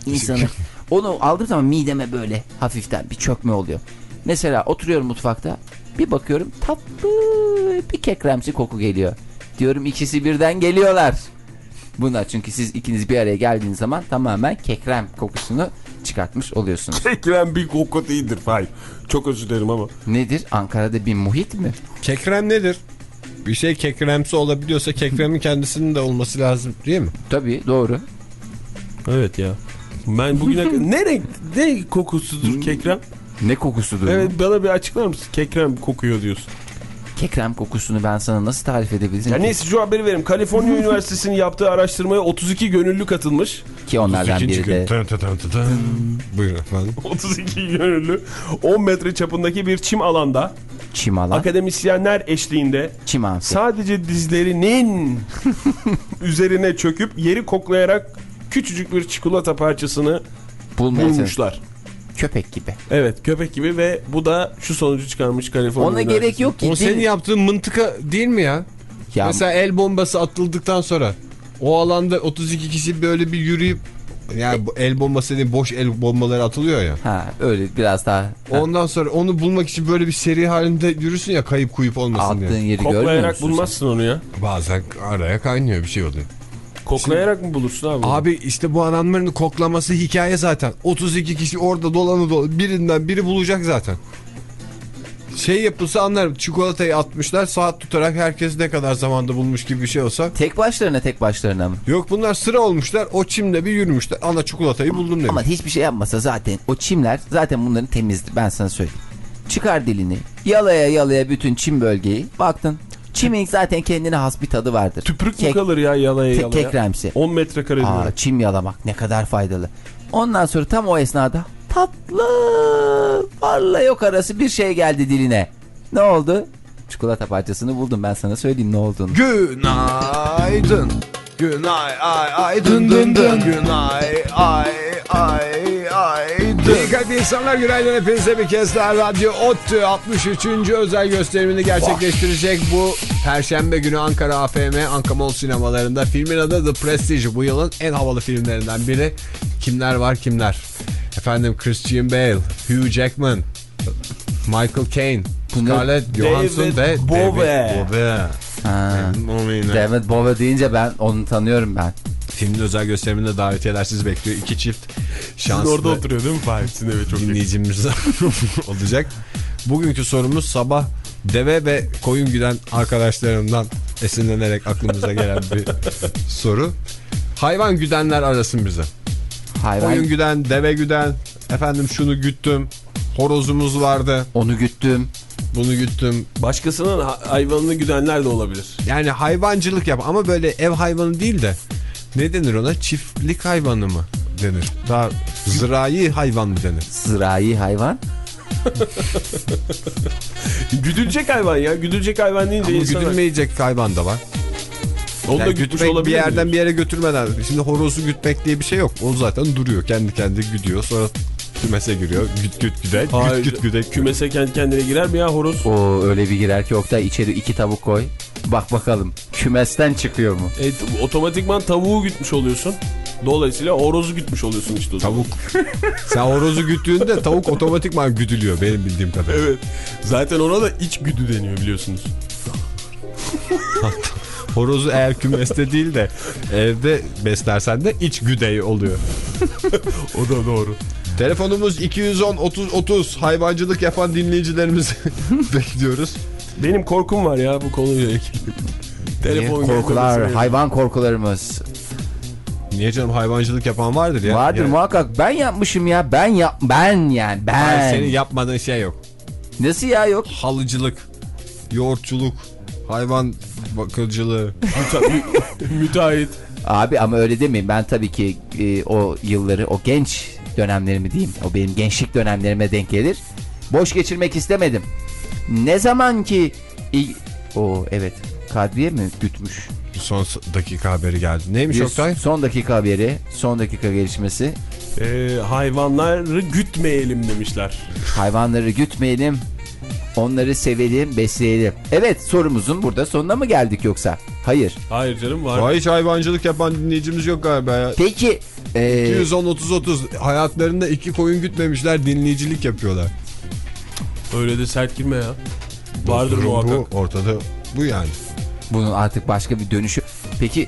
İnsanı onu aldığım zaman mideme böyle hafiften bir çökme oluyor. Mesela oturuyorum mutfakta bir bakıyorum tatlı bir kekremsi koku geliyor. Diyorum ikisi birden geliyorlar. Bunlar çünkü siz ikiniz bir araya geldiğiniz zaman tamamen kekrem kokusunu çıkartmış oluyorsunuz. Ekrem bir koku değildir Fahir. Çok özür dilerim ama. Nedir? Ankara'da bir muhit mi? Kekrem nedir? Bir şey kekremsi olabiliyorsa kekremin kendisinin de olması lazım değil mi? Tabii doğru. Evet ya. Ben bugüne kadar... ne renk, ne kokusudur kekrem? Ne kokusudur Evet bu? bana bir açıklar mısın? Kekrem kokuyor diyorsun. Kekrem kokusunu ben sana nasıl tarif edebilirim Ya ki? neyse şu haberi verim. Kaliforniya Üniversitesi'nin yaptığı araştırmaya 32 gönüllü katılmış. ki onlardan biri de. Tın tın tın tın tın. Buyurun efendim. 32 gönüllü 10 metre çapındaki bir çim alanda çimala, akademisyenler eşliğinde çimansı. sadece dizlerinin üzerine çöküp yeri koklayarak küçücük bir çikolata parçasını Bulmaya bulmuşlar. Köpek gibi. Evet köpek gibi ve bu da şu sonucu çıkarmış Kaliforniya Ona gerek yok ki. O senin yaptığın mıntıka değil mi ya? Ya, Mesela el bombası atıldıktan sonra o alanda 32 kişi böyle bir yürüyüp yani bu el bombası değil boş el bombaları atılıyor ya. ha öyle biraz daha ha, Ondan sonra onu bulmak için böyle bir seri halinde yürüsün ya kayıp kuyup olmasın attığın diye. yeri görmüyor Koklayarak musun? sen? bulmazsın onu ya. Bazen araya kaynıyor bir şey oluyor. Koklayarak mı bulursun abi? Abi işte bu adamların koklaması hikaye zaten. 32 kişi orada dolanı dolanı birinden biri bulacak zaten. Şey yapılsa anlarım. Çikolatayı atmışlar saat tutarak herkes ne kadar zamanda bulmuş gibi bir şey olsa. Tek başlarına tek başlarına mı? Yok bunlar sıra olmuşlar. O çimde bir yürümüşler. Ana çikolatayı buldum demiş. Ama hiçbir şey yapmasa zaten o çimler zaten bunların temizdi ben sana söyleyeyim. Çıkar dilini yalaya yalaya bütün çim bölgeyi baktın. Çimin zaten kendine has bir tadı vardır. Tüprük mü Kek- kalır ya yalaya yalaya? kekremsi. 10 metrekare Aa, diyor. çim yalamak ne kadar faydalı. Ondan sonra tam o esnada tatlı varla yok arası bir şey geldi diline. Ne oldu? Çikolata parçasını buldum ben sana söyleyeyim ne olduğunu. Günaydın. Günay ay ay dın dın dın. Günay ay ay dın. İyi kalp insanlar günaydın hepinize bir kez daha Radyo ODTÜ 63. özel gösterimini gerçekleştirecek bu Perşembe günü Ankara AFM Anka Mall sinemalarında. Filmin adı The Prestige bu yılın en havalı filmlerinden biri. Kimler var kimler? Efendim Christian Bale, Hugh Jackman, Michael Caine, Scarlett Johansson David ve Bowie. David Bowie. Ha. David Bowie deyince ben onu tanıyorum ben. Filmin özel gösteriminde davetiyeler sizi bekliyor. İki çift Sizin şanslı orada oturuyor değil mi Fahir? Sizin eve çok dinleyicimiz olacak. Bugünkü sorumuz sabah deve ve koyun güden arkadaşlarımdan esinlenerek aklımıza gelen bir soru. Hayvan güdenler arasın bize. Hayvan Koyun güden, deve güden, efendim şunu güttüm, horozumuz vardı, onu güttüm. bunu güttüm. Başkasının ha- hayvanını güdenler de olabilir. Yani hayvancılık yap ama böyle ev hayvanı değil de ne denir ona? Çiftlik hayvanı mı denir? Daha zirai hayvan mı denir? Zirai hayvan. Güdülecek hayvan ya. Güdülecek hayvan deyince Ama insana... güdülmeyecek hayvan da var. Onu da Yani gütmüş gütmek bir olabilir yerden mi? bir yere götürmeden. Şimdi horozu gütmek diye bir şey yok. O zaten duruyor. Kendi kendi güdüyor. Sonra kümese giriyor. Güt güt güde. Hayır, Güt güt güde. Kümese kendi kendine girer mi ya horoz? O öyle bir girer ki Oktay içeri iki tavuk koy. Bak bakalım kümesten çıkıyor mu? E, otomatikman tavuğu gütmüş oluyorsun. Dolayısıyla horozu gütmüş oluyorsun işte o zaman. Tavuk. Sen horozu güttüğünde tavuk otomatikman güdülüyor benim bildiğim kadarıyla. Evet. Zaten ona da iç güdü deniyor biliyorsunuz. Horozu eğer kümeste değil de evde beslersen de iç güdey oluyor. O da doğru. Telefonumuz 210 30 30 hayvancılık yapan dinleyicilerimizi bekliyoruz. Benim korkum var ya bu konuyla ilgili. Telefon Korkular, hayvan korkularımız. Niye canım hayvancılık yapan vardır ya. Vardır Ya- muhakkak. Ben yapmışım ya. Ben yap ben yani ben. Hayır, senin yapmadığın şey yok. Nasıl ya yok? Halıcılık, yoğurtçuluk, hayvan bakıcılığı. Müteahhit. Abi ama öyle demeyin. Ben tabii ki e, o yılları, o genç dönemlerimi diyeyim. O benim gençlik dönemlerime denk gelir. Boş geçirmek istemedim. Ne zaman ki. O evet. Kadriye mi gütmüş? Son dakika haberi geldi. Neymiş Bir Oktay? son dakika haberi, son dakika gelişmesi. Ee, hayvanları gütmeyelim demişler. Hayvanları gütmeyelim, onları sevelim, besleyelim. Evet sorumuzun burada sonuna mı geldik yoksa? Hayır. Hayır canım var. Vay hiç hayvancılık yapan dinleyicimiz yok galiba ya. Peki e, 210 30 30 hayatlarında iki koyun gütmemişler dinleyicilik yapıyorlar. Öyle de sert girme ya. Vardır Durum muhakkak. Bu, ortada bu yani. bunun artık başka bir dönüşü. Peki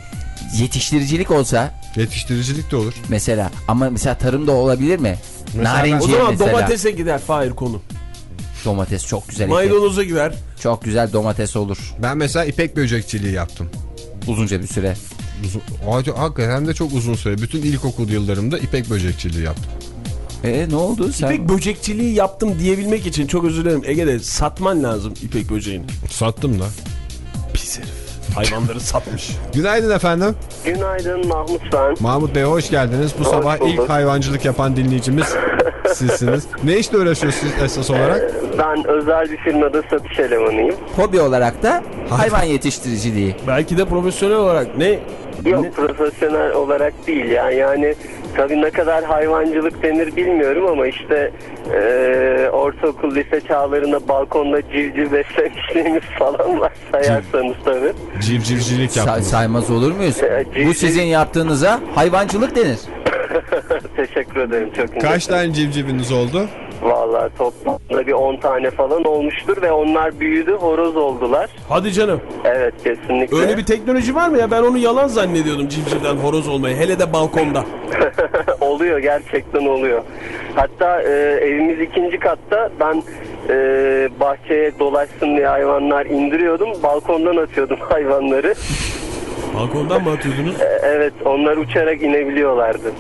Yetiştiricilik olsa Yetiştiricilik de olur. mesela ama mesela tarım da olabilir mi? Mesela O Narenciye zaman mesela. domatese gider Fahir konu. Domates çok güzel. Maydanoza gider. Çok güzel domates olur. Ben mesela ipek böcekçiliği yaptım. Uzunca bir süre. Uzun, Hadi, hakikaten de çok uzun süre. Bütün ilkokul yıllarımda ipek böcekçiliği yaptım. E ne oldu? Sen İpek böcekçiliği yaptım diyebilmek için çok özür dilerim. Ege'de satman lazım ipek böceğini. Sattım da. Pis herif. Hayvanları satmış. Günaydın efendim. Günaydın Mahmut ben. Mahmut Bey hoş geldiniz. Bu Hoş sabah bulduk. ilk hayvancılık yapan dinleyicimiz sizsiniz. Ne işle uğraşıyorsunuz esas olarak? Ben özel bir firmada satış elemanıyım. hobi olarak da hayvan yetiştiriciliği. Belki de profesyonel olarak ne? Yok ne- profesyonel olarak değil ya. Yani tabii ne kadar hayvancılık denir bilmiyorum ama işte e, ortaokul lise çağlarında balkonda civciv beslemişliğimiz falan var sayarsanız tabii. Civcivcilik Sa- yaptınız. saymaz olur muyuz? E, Bu sizin yaptığınıza hayvancılık denir. Teşekkür ederim çok ince. Kaç tane civciviniz oldu? Vallahi toplamda bir 10 tane falan olmuştur ve onlar büyüdü horoz oldular. Hadi canım. Evet kesinlikle. Öyle bir teknoloji var mı ya? Ben onu yalan zannediyordum civcivden horoz olmayı. Hele de balkonda. oluyor gerçekten oluyor. Hatta e, evimiz ikinci katta ben e, bahçeye dolaşsın diye hayvanlar indiriyordum. Balkondan atıyordum hayvanları. Balkondan mı atıyordunuz? E, evet onlar uçarak inebiliyorlardı.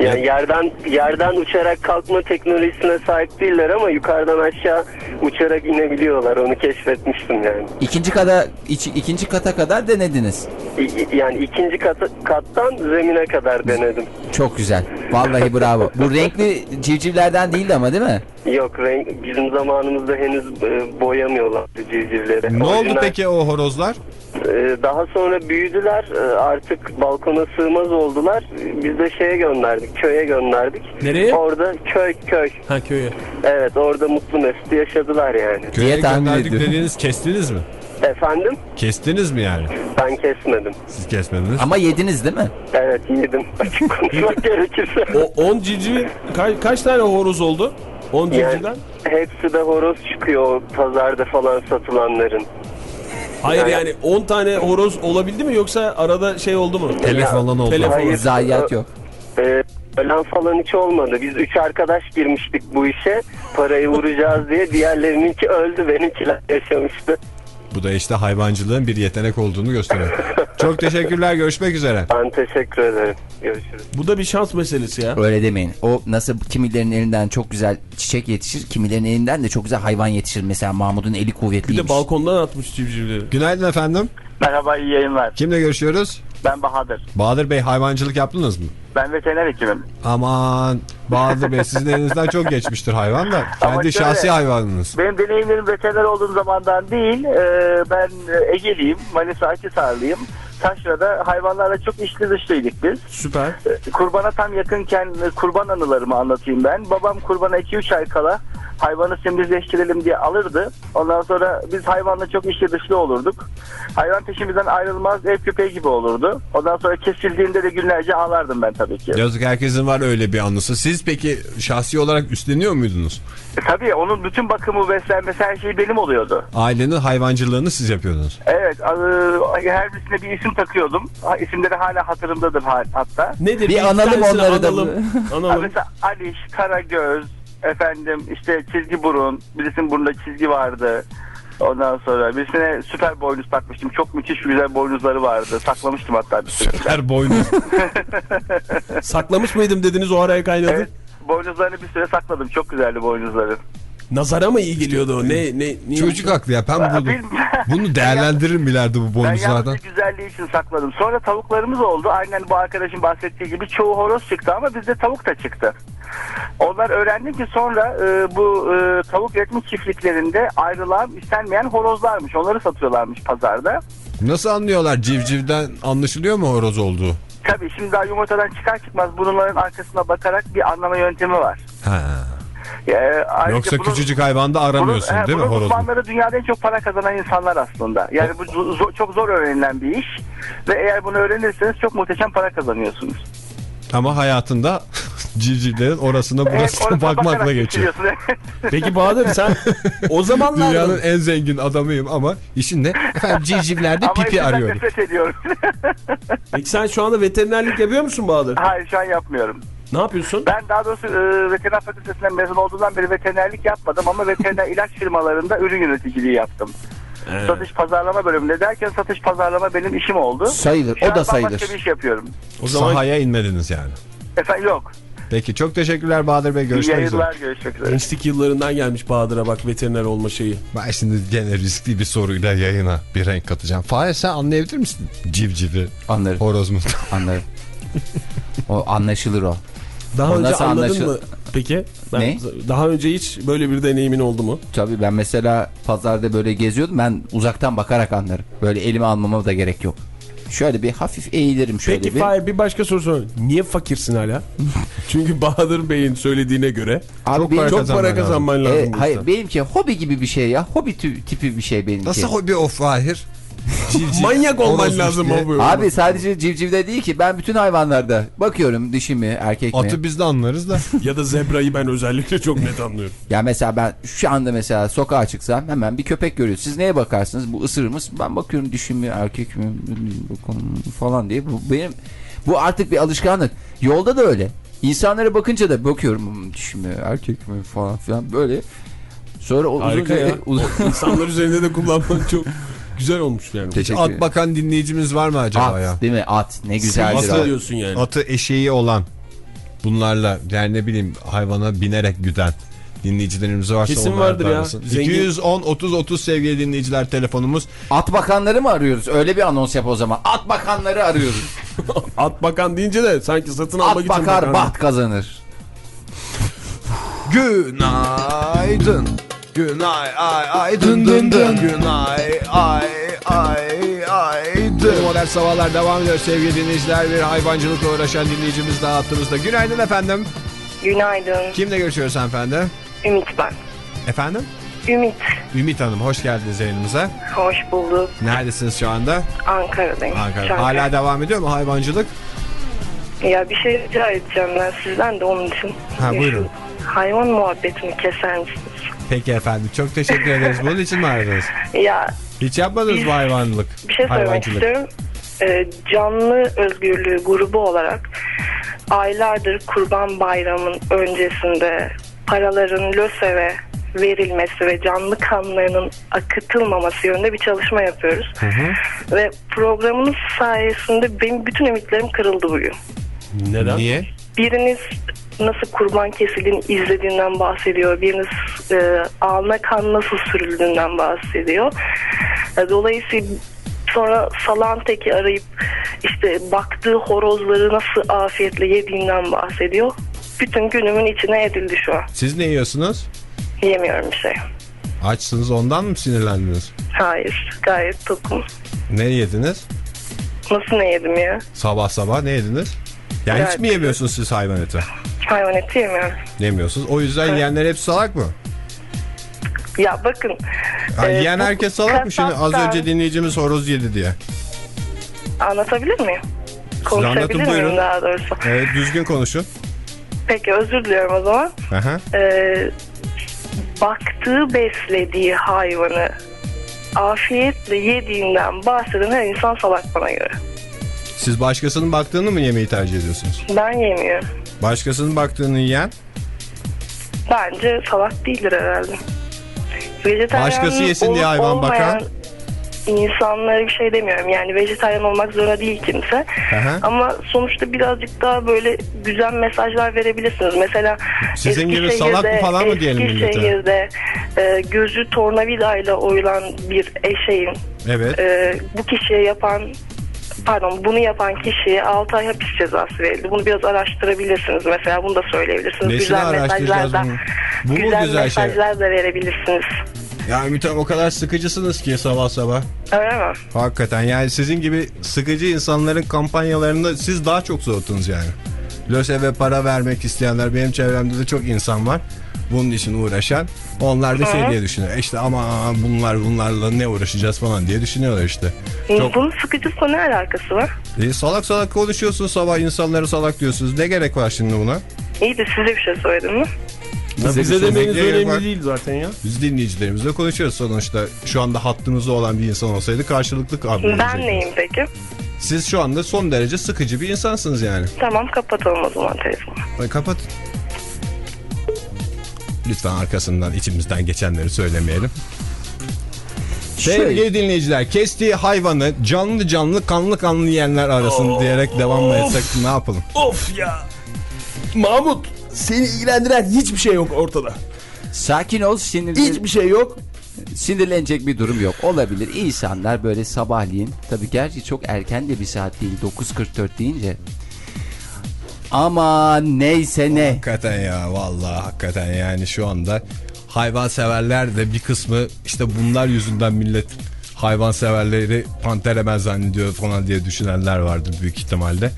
Yani yerden yerden uçarak kalkma teknolojisine sahip değiller ama yukarıdan aşağı uçarak inebiliyorlar. Onu keşfetmiştim yani. İkinci kata iç- ikinci kata kadar denediniz. İ- yani ikinci kat, kattan zemine kadar denedim. Çok güzel. Vallahi bravo. Bu renkli civcivlerden değildi ama değil mi? Yok renk bizim zamanımızda henüz e, boyamıyorlardı civcivleri. Ne oldu Orijinal- peki o horozlar? E, daha sonra büyüdüler e, artık balkona sığmaz oldular. Biz de şeye gönderdik köye gönderdik. Nereye? Orada köy köy. Ha köye. Evet orada mutlu mesut yaşadılar yani. Köye tahmin gönderdik ediyorum. dediğiniz kestiniz mi? Efendim Kestiniz mi yani? ben kesmedim. Siz kesmediniz. Ama yediniz değil mi? Evet yedim açık konuşmak gerekirse. O 10 civcivin ka- kaç tane horoz oldu? 10 Yani hepsi de horoz çıkıyor pazarda falan satılanların. Hayır yani 10 tane horoz olabildi mi yoksa arada şey oldu mu? Telef falan oldu. Telefon. Hayır. Zayiat yok. Ee, ölen falan hiç olmadı. Biz üç arkadaş girmiştik bu işe. Parayı vuracağız diye. Diğerlerininki öldü. Benimkiler yaşamıştı. Bu da işte hayvancılığın bir yetenek olduğunu gösteriyor. Çok teşekkürler. Görüşmek üzere. Ben teşekkür ederim. Görüşürüz. Bu da bir şans meselesi ya. Öyle demeyin. O nasıl kimilerin elinden çok güzel çiçek yetişir, kimilerin elinden de çok güzel hayvan yetişir. Mesela Mahmut'un eli Bir kuvvetliymiş. de balkondan atmış civcivleri. Günaydın efendim. Merhaba iyi yayınlar. Kimle görüşüyoruz? Ben Bahadır. Bahadır Bey hayvancılık yaptınız mı? Ben veteriner hekimim. Aman Bahadır Bey sizin elinizden çok geçmiştir hayvan da. Ama Kendi şöyle- şahsi hayvanınız. Benim deneyimlerim veteriner olduğum zamandan değil. Ee, ben e, Ege'liyim. Manisa Akhisarlıyım. Taşra'da hayvanlarla çok içli dışlıydık biz. Süper. Ee, Kurbana tam yakınken e, kurban anılarımı anlatayım ben. Babam kurbana 2-3 ay kala hayvanı semizleştirelim diye alırdı. Ondan sonra biz hayvanla çok içli dışlı olurduk. Hayvan peşimizden ayrılmaz ev köpeği gibi olurdu. Ondan sonra kesildiğinde de günlerce ağlardım ben tabii ki. Yazık herkesin var öyle bir anısı. Siz peki şahsi olarak üstleniyor muydunuz? E, Tabii onun bütün bakımı, beslenmesi her şey benim oluyordu. Ailenin hayvancılığını siz yapıyordunuz. Evet, e, her birisine bir isim takıyordum. İsimleri hala hatırımdadır ha- hatta. Nedir? Bir iki analım onları da. analım. Ha, analım. mesela Aliş, Karagöz, efendim işte çizgi burun, birisinin burnunda çizgi vardı. Ondan sonra birisine süper boynuz takmıştım. Çok müthiş güzel boynuzları vardı. Saklamıştım hatta bir süre. Her boynuz. Saklamış mıydım dediniz o araya kaynadı. Evet, boynuzlarını bir süre sakladım. Çok güzeldi boynuzları. Nazara mı iyi geliyordu o? Ne ne niye? Çocuk haklı ya. Ben bunu, bunu değerlendiririm ileride bu Ben boynuzlardan. yalnızca güzelliği için sakladım. Sonra tavuklarımız oldu. Aynen bu arkadaşın bahsettiği gibi çoğu horoz çıktı ama bizde tavuk da çıktı. Onlar öğrendim ki sonra e, bu e, tavuk üretim çiftliklerinde ayrılan istenmeyen horozlarmış. Onları satıyorlarmış pazarda. Nasıl anlıyorlar civcivden anlaşılıyor mu horoz olduğu? Tabii şimdi daha yumurtadan çıkar çıkmaz bunların arkasına bakarak bir anlama yöntemi var. Ha. E, ayrıca Yoksa bunun- küçücük hayvanda aramıyorsun bunun, he, değil mi bunun horozu? uzmanları dünyada en çok para kazanan insanlar aslında. Yani bu zo- çok zor öğrenilen bir iş. Ve eğer bunu öğrenirseniz çok muhteşem para kazanıyorsunuz. Ama hayatında civcivlerin orasına Evet, burasına orasına bakmakla geçiyor. Peki Bahadır sen o zamanlarda Dünyanın en zengin adamıyım ama işin ne? Efendim civcivlerde Ama pipi arıyorum. nefret ediyorum. Peki sen şu anda veterinerlik yapıyor musun Bahadır? Hayır şu an yapmıyorum. Ne yapıyorsun? Ben daha doğrusu e, veteriner fakültesinden mezun olduğumdan beri veterinerlik yapmadım ama veteriner ilaç firmalarında ürün yöneticiliği yaptım. Satış pazarlama bölümünde derken satış pazarlama benim işim oldu. Sayılır. Şu O da sayılır. bir iş yapıyorum. O zaman Sahaya inmediniz yani. Efendim yok. Peki çok teşekkürler Bahadır Bey. Görüşmek üzere. yayınlar görüşmek üzere. gençlik yıllarından gelmiş Bahadır'a bak veteriner olma şeyi. Ben şimdi gene riskli bir soruyla yayına bir renk katacağım. Fahir sen anlayabilir misin? Civcivi, Anlarım. horoz mu? Anlarım. O anlaşılır o. Daha O önce anladın anlaşıl- mı? Peki. Ben, Ne? Daha önce hiç böyle bir deneyimin oldu mu? Tabii ben mesela pazarda böyle geziyordum. Ben uzaktan bakarak anlarım. Böyle elime almama da gerek yok. Şöyle bir hafif eğilirim şöyle Peki bir. Fahir bir başka soru sor. Niye fakirsin hala? Çünkü Bahadır Bey'in söylediğine göre Abi Çok benim- para çok kazanman para lazım. kazanman E, lazım. bu hayır benimki hobi gibi bir şey ya. Hobi tipi bir şey benimki. Nasıl hobi o Fahir? Civciv, Manyak olman lazım diye. bu. Abi sadece civcivde değil ki ben bütün hayvanlarda bakıyorum dişi mi erkek mi. Atı biz de anlarız da. Ya da zebrayı ben özellikle çok net anlıyorum. Ya mesela ben şu anda mesela sokağa çıksam hemen bir köpek görüyoruz. Siz neye bakarsınız? Bu ısırır mı? Ben bakıyorum dişi mi erkek mi falan diye. Bu benim bu artık bir alışkanlık. Yolda da öyle. İnsanlara bakınca da bakıyorum "Hmm, dişi mi erkek mi falan filan böyle. Sonra o Harika uzunca- ya. uzun- O İnsanlar üzerinde de kullanman çok güzel olmuş yani. Teşekkür At bakan dinleyicimiz var mı acaba At ya? değil mi? At. Ne güzeldir Atı o. diyorsun yani. Atı eşeği olan bunlarla yani ne bileyim hayvana binerek güden dinleyicilerimiz varsa Kesin vardır ya. Zengin- 210 30 30 sevgili dinleyiciler telefonumuz. At bakanları mı arıyoruz? Öyle bir anons yap o zaman. At bakanları arıyoruz. At bakan deyince de sanki satın almak At için bakar bakan. baht kazanır. Günaydın. Günay ay ay dın dın dın. Günay ay ay ay dın. Modern sabahlar devam ediyor sevgili dinleyiciler. Bir hayvancılıkla uğraşan dinleyicimiz daha hattımızda. Günaydın efendim. Günaydın. Kimle görüşüyoruz hanımefendi? Ümit ben. Efendim? Ümit. Ümit Hanım hoş geldiniz yayınımıza. Hoş bulduk. Neredesiniz şu anda? Ankara'dayım. Ankara. Hala devam ediyor mu hayvancılık? Ya bir şey rica edeceğim ben sizden de onun için. Ha, buyurun. Hayvan muhabbetini keser misiniz? Peki efendim çok teşekkür ederiz. Bunun için mi aradınız? Ya Hiç yapmadınız mı hayvanlık? bir şey söylemek istiyorum. Ee, canlı özgürlüğü grubu olarak aylardır Kurban Bayramı'nın öncesinde paraların LÖSEV'e verilmesi ve canlı kanlarının akıtılmaması yönünde bir çalışma yapıyoruz. Ve programınız sayesinde benim bütün ümitlerim kırıldı bugün. Neden? Niye? Biriniz nasıl kurban kesildiğini izlediğinden bahsediyor. Biriniz e, alnına kan nasıl sürüldüğünden bahsediyor. E, dolayısıyla sonra salan teki arayıp işte baktığı horozları nasıl afiyetle yediğinden bahsediyor. Bütün günümün içine edildi şu an. Siz ne yiyorsunuz? Yemiyorum bir şey. Açsınız ondan mı sinirlendiniz? Hayır gayet tokum. Ne yediniz? Nasıl ne yedim ya? Sabah sabah ne yediniz? Yani hiç Evet. mi yemiyorsunuz siz hayvan eti? Hayvan eti yemiyorum. Yemiyorsunuz. O yüzden yiyenler hep salak mı? Ya bakın. Ha, e, yiyen herkes salak mı? Şimdi az önce dinleyicimiz horoz yedi diye. Anlatabilir miyim? anlatın, Konuşabilir buyurun. miyim daha doğrusu? Evet düzgün konuşun. Peki özür diliyorum o zaman. Aha. Ee, baktığı beslediği hayvanı afiyetle yediğinden bahseden her insan salak bana göre. Siz başkasının baktığını mı yemeyi tercih ediyorsunuz? Ben yemiyorum. Başkasının baktığını yiyen Bence salak değildir herhalde. Vejetaryen Başkası yesin diye hayvan bakan. insanlara bir şey demiyorum. Yani vejetaryen olmak zorunda değil kimse. Aha. Ama sonuçta birazcık daha böyle güzel mesajlar verebilirsiniz. Mesela Sizin gibi salak mı falan mı diyelim millete? Eskişehir'de e, gözü tornavidayla oyulan bir eşeğin Evet. e, bu kişiye yapan pardon bunu yapan kişiye 6 ay hapis cezası verildi. Bunu biraz araştırabilirsiniz mesela bunu da söyleyebilirsiniz. Nesini güzel mesajlar da? Bu güzel, güzel şey? mesajlar da verebilirsiniz. Ya Ümit o kadar sıkıcısınız ki sabah sabah. Öyle mi? Hakikaten yani sizin gibi sıkıcı insanların kampanyalarında siz daha çok soğuttunuz yani. LÖSEV'e para vermek isteyenler benim çevremde de çok insan var. Bunun için uğraşan. Onlar da şey diye düşünüyor. İşte ama bunlar bunlarla ne uğraşacağız falan diye düşünüyorlar işte. Çok Bunun sıkıcısıyla ne alakası var? E, salak salak konuşuyorsun sabah insanları salak diyorsunuz. Ne gerek var şimdi buna? İyi de size bir şey söyledim mi? Ya Bize bize demeniz önemli bak. değil zaten ya. Biz dinleyicilerimizle konuşuyoruz sonuçta. Şu anda hattımızda olan bir insan olsaydı karşılıklı kabul Ben neyim peki? Siz şu anda son derece sıkıcı bir insansınız yani. Tamam kapatalım o zaman telefonu. Ay, Kapat. Lütfen arkasından içimizden geçenleri söylemeyelim. Sevgili dinleyiciler kestiği hayvanı canlı canlı kanlı kanlı yiyenler arasın diyerek devam mı etsek ne yapalım? Of ya. Mahmut seni ilgilendiren hiçbir şey yok ortada. sakin ol sinirli, Hiçbir şey yok. sinirlenecek bir durum yok. Olabilir. İnsanlar böyle sabahleyin tabii gerçi çok erken de bir saat değil 9.44 deyince ama neyse ne. Hakikaten ya vallahi hakikaten yani şu anda hayvan severler de bir kısmı işte bunlar yüzünden millet hayvan severleri panter hemen zannediyor falan diye düşünenler vardı büyük ihtimalle.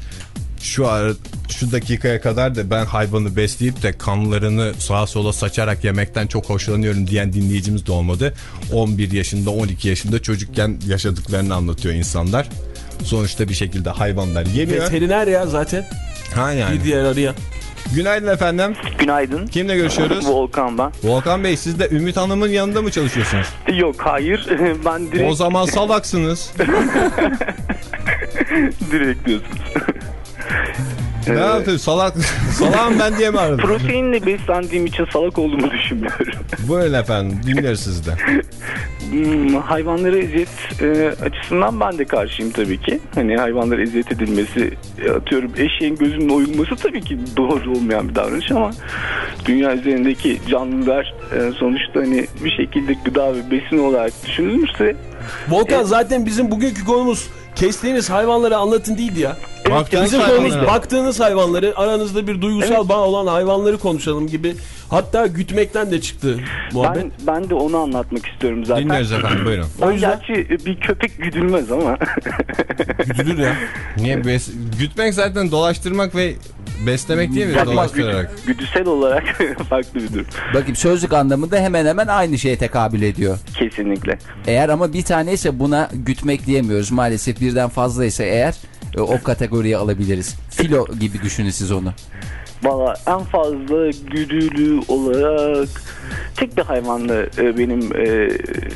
Şu ara, şu dakikaya kadar da ben hayvanı besleyip de kanlarını sağa sola saçarak yemekten çok hoşlanıyorum diyen dinleyicimiz de olmadı. 11 yaşında 12 yaşında çocukken yaşadıklarını anlatıyor insanlar. Sonuçta bir şekilde hayvanlar yemiyor. Veteriner ya zaten. Ha yani. Bir diğer arayan. Günaydın efendim. Günaydın. Kimle görüşüyoruz? Volkan ben. Volkan Bey siz de Ümit Hanım'ın yanında mı çalışıyorsunuz? Yok hayır ben direkt, O zaman salaksınız. direkt diyorsunuz. ne yaptın? Salak, salağım ben diye mi aradın? Proteinle beslendiğim için salak olduğumu düşünmüyorum. Buyurun efendim dinleriz sizi de. Hmm, hayvanlara eziyet e, açısından ben de karşıyım tabii ki. Hani hayvanlara eziyet edilmesi, e, atıyorum eşeğin gözünün oyulması tabii ki doğru olmayan bir davranış ama dünya üzerindeki canlılar e, sonuçta hani bir şekilde gıda ve besin olarak düşünülürse Volkan zaten bizim bugünkü konumuz kestiğiniz hayvanları anlatın değildi ya. Baktığınız Bizim hayvanlara. konumuz baktığınız hayvanları aranızda bir duygusal Evet. bağ olan hayvanları konuşalım gibi. Hatta gütmekten de çıktı muhabbet. ben, ben de onu anlatmak istiyorum zaten. Dinleriz efendim buyurun. O yüzden- gerçi bir köpek güdülmez ama Güdülür ya. Niye bes- gütmek zaten dolaştırmak ve beslemek değil mi? Dolaştırarak. güdü- güdüsel olarak farklı bir durum. Bakayım sözlük anlamında hemen hemen aynı şeye tekabül ediyor. Kesinlikle. Eğer ama bir taneyse buna gütmek diyemiyoruz. Maalesef birden fazlaysa eğer e, o kategoriye alabiliriz. Filo gibi düşünün siz onu. Valla en fazla güdülü olarak tek bir hayvanla e, benim e,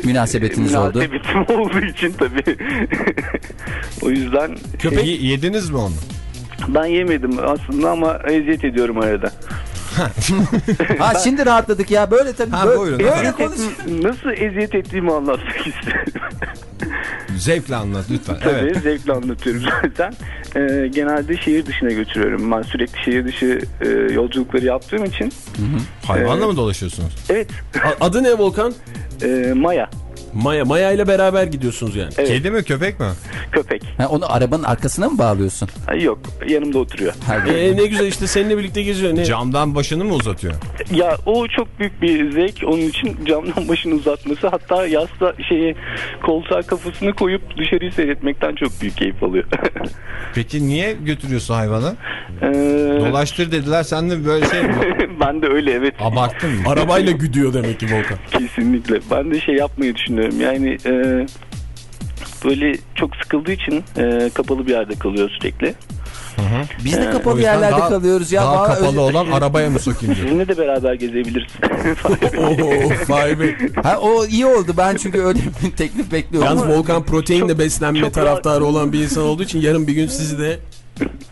Münasebetiniz oldu. münasebetim olduğu için tabii. o yüzden Köpek yediniz mi onu? Ben yemedim aslında ama eziyet ediyorum arada. Ha şimdi rahatladık ya böyle tabii. Ha, böyle, buyurun. böyle konuş. nasıl eziyet ettiğimi anlatmak istedim. Zevkle anlat lütfen. Tabii Evet. zevkle anlatıyorum zaten. Ee, genelde şehir dışına götürüyorum. Ben sürekli şehir dışı e, yolculukları yaptığım için. Hayvanla mı dolaşıyorsunuz? Evet. Adı ne Volkan? e, Maya. Maya. Maya ile beraber gidiyorsunuz yani. Evet. Kedi mi köpek mi? Köpek. Ha, onu arabanın arkasına mı bağlıyorsun? Ay, yok yanımda oturuyor. Ha, Ee, ne güzel işte seninle birlikte geziyor. Ne? Camdan başını mı uzatıyor? Ya o çok büyük bir zevk. Onun için camdan başını uzatması hatta yasta şeyi koltuğa kafasını koyup dışarıyı seyretmekten çok büyük keyif alıyor. Peki niye götürüyorsun hayvanı? Ee, Dolaştır dediler sen de böyle şey mi? ben de öyle evet. Abarttın mı? Arabayla güdüyor demek ki Volkan. Kesinlikle. Ben de şey yapmayı düşünüyorum. Yani e, böyle çok sıkıldığı için e, kapalı bir yerde kalıyor sürekli. Biz de O kapalı yüzden yerlerde daha- kalıyoruz ya. Daha Vallahi kapalı öyle- olan arabaya mı sokayım diyor. Sizinle de beraber gezebiliriz. Oo, vay be. Ha, o iyi oldu ben çünkü öyle bir teklif bekliyorum. Yalnız Ama Volkan proteinle çok- beslenme çok taraftarı olan bir insan olduğu için yarın bir gün sizi de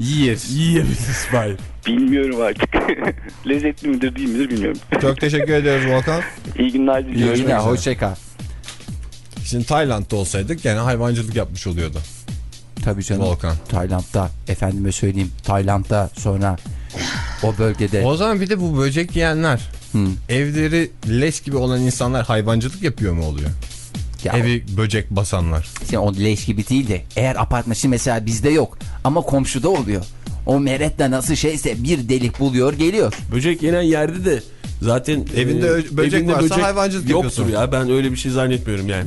Yer. yiyebiliriz. Vay. Bilmiyorum artık. Lezzetli midir değil midir bilmiyorum. Çok teşekkür ediyoruz Volkan. İyi günler İyi diliyorum. günler hoşça kal. Şimdi Tayland'da olsaydık gene hayvancılık yapmış oluyordu Tabii canım. Volkan. Tayland'da efendime söyleyeyim Tayland'da sonra o bölgede. O zaman bir de bu böcek yiyenler Hı. evleri leş gibi olan insanlar hayvancılık yapıyor mu oluyor? Ya Evi böcek basanlar. o, o leş gibi değil de eğer apartman şimdi mesela bizde yok ama komşuda oluyor. O meretle nasıl şeyse bir delik buluyor geliyor. Böcek yenen yerde de zaten Evinde e, böcek varsa hayvancılık yoktur yapıyorsun. ya ben öyle bir şey zannetmiyorum yani.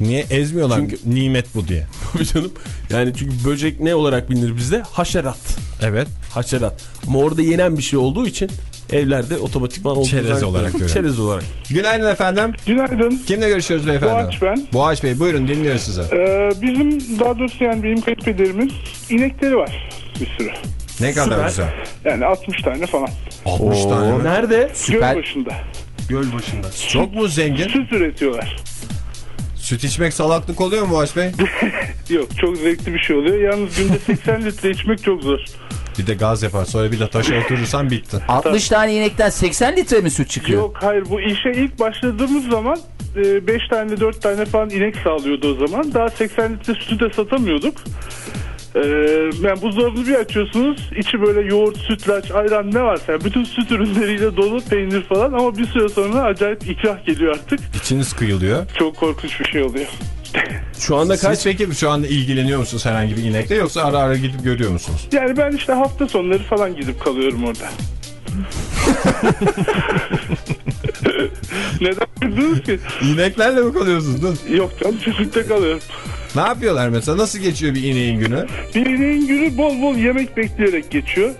Niye ezmiyorlar Çünkü- nimet bu diye. Tabii canım. Yani çünkü böcek ne olarak bilinir bizde? Haşerat. Evet. Haşerat. Ama orada yenen bir şey olduğu için evlerde otomatikman olduğu Çerez olarak görüyorum. Çerez olarak. Günaydın efendim. Günaydın. Kimle görüşüyoruz beyefendi? Boğaç ben. Boğaç Bey buyurun dinliyoruz sizi. Ee, bizim daha doğrusu yani benim kayınpederimiz inekleri var bir sürü. Ne kadar Süper. güzel. Yani 60 tane falan. 60 tane mi? Nerede? Süper. Göl başında. Göl başında. Çok mu zengin? Süt üretiyorlar. Süt içmek salaklık oluyor mu Boğaç Bey? Yok çok zevkli bir şey oluyor. Yalnız günde 80 litre içmek çok zor. Bir de gaz yapar sonra bir de taşa oturursan bittin. 60 tane inekten 80 litre mi süt çıkıyor? Yok hayır bu işe ilk başladığımız zaman 5 tane 4 tane falan inek sağlıyordu o zaman. Daha 80 litre sütü de satamıyorduk. Ee, yani buzdolabını bir açıyorsunuz içi böyle yoğurt, sütlaç, ayran ne varsa yani bütün süt ürünleriyle dolu peynir falan ama bir süre sonra acayip ikrah geliyor artık. İçiniz kıyılıyor. Çok korkunç bir şey oluyor. Şu anda kaç? Siz peki şu anda ilgileniyor musunuz herhangi bir inekle yoksa ara ara gidip görüyor musunuz? Yani ben işte hafta sonları falan gidip kalıyorum orada. Neden güldünüz ki? İneklerle mi kalıyorsunuz? Yok canım çiftlikte kalıyorum. Ne yapıyorlar mesela? Nasıl geçiyor bir ineğin günü? Bir ineğin günü bol bol yemek bekleyerek geçiyor.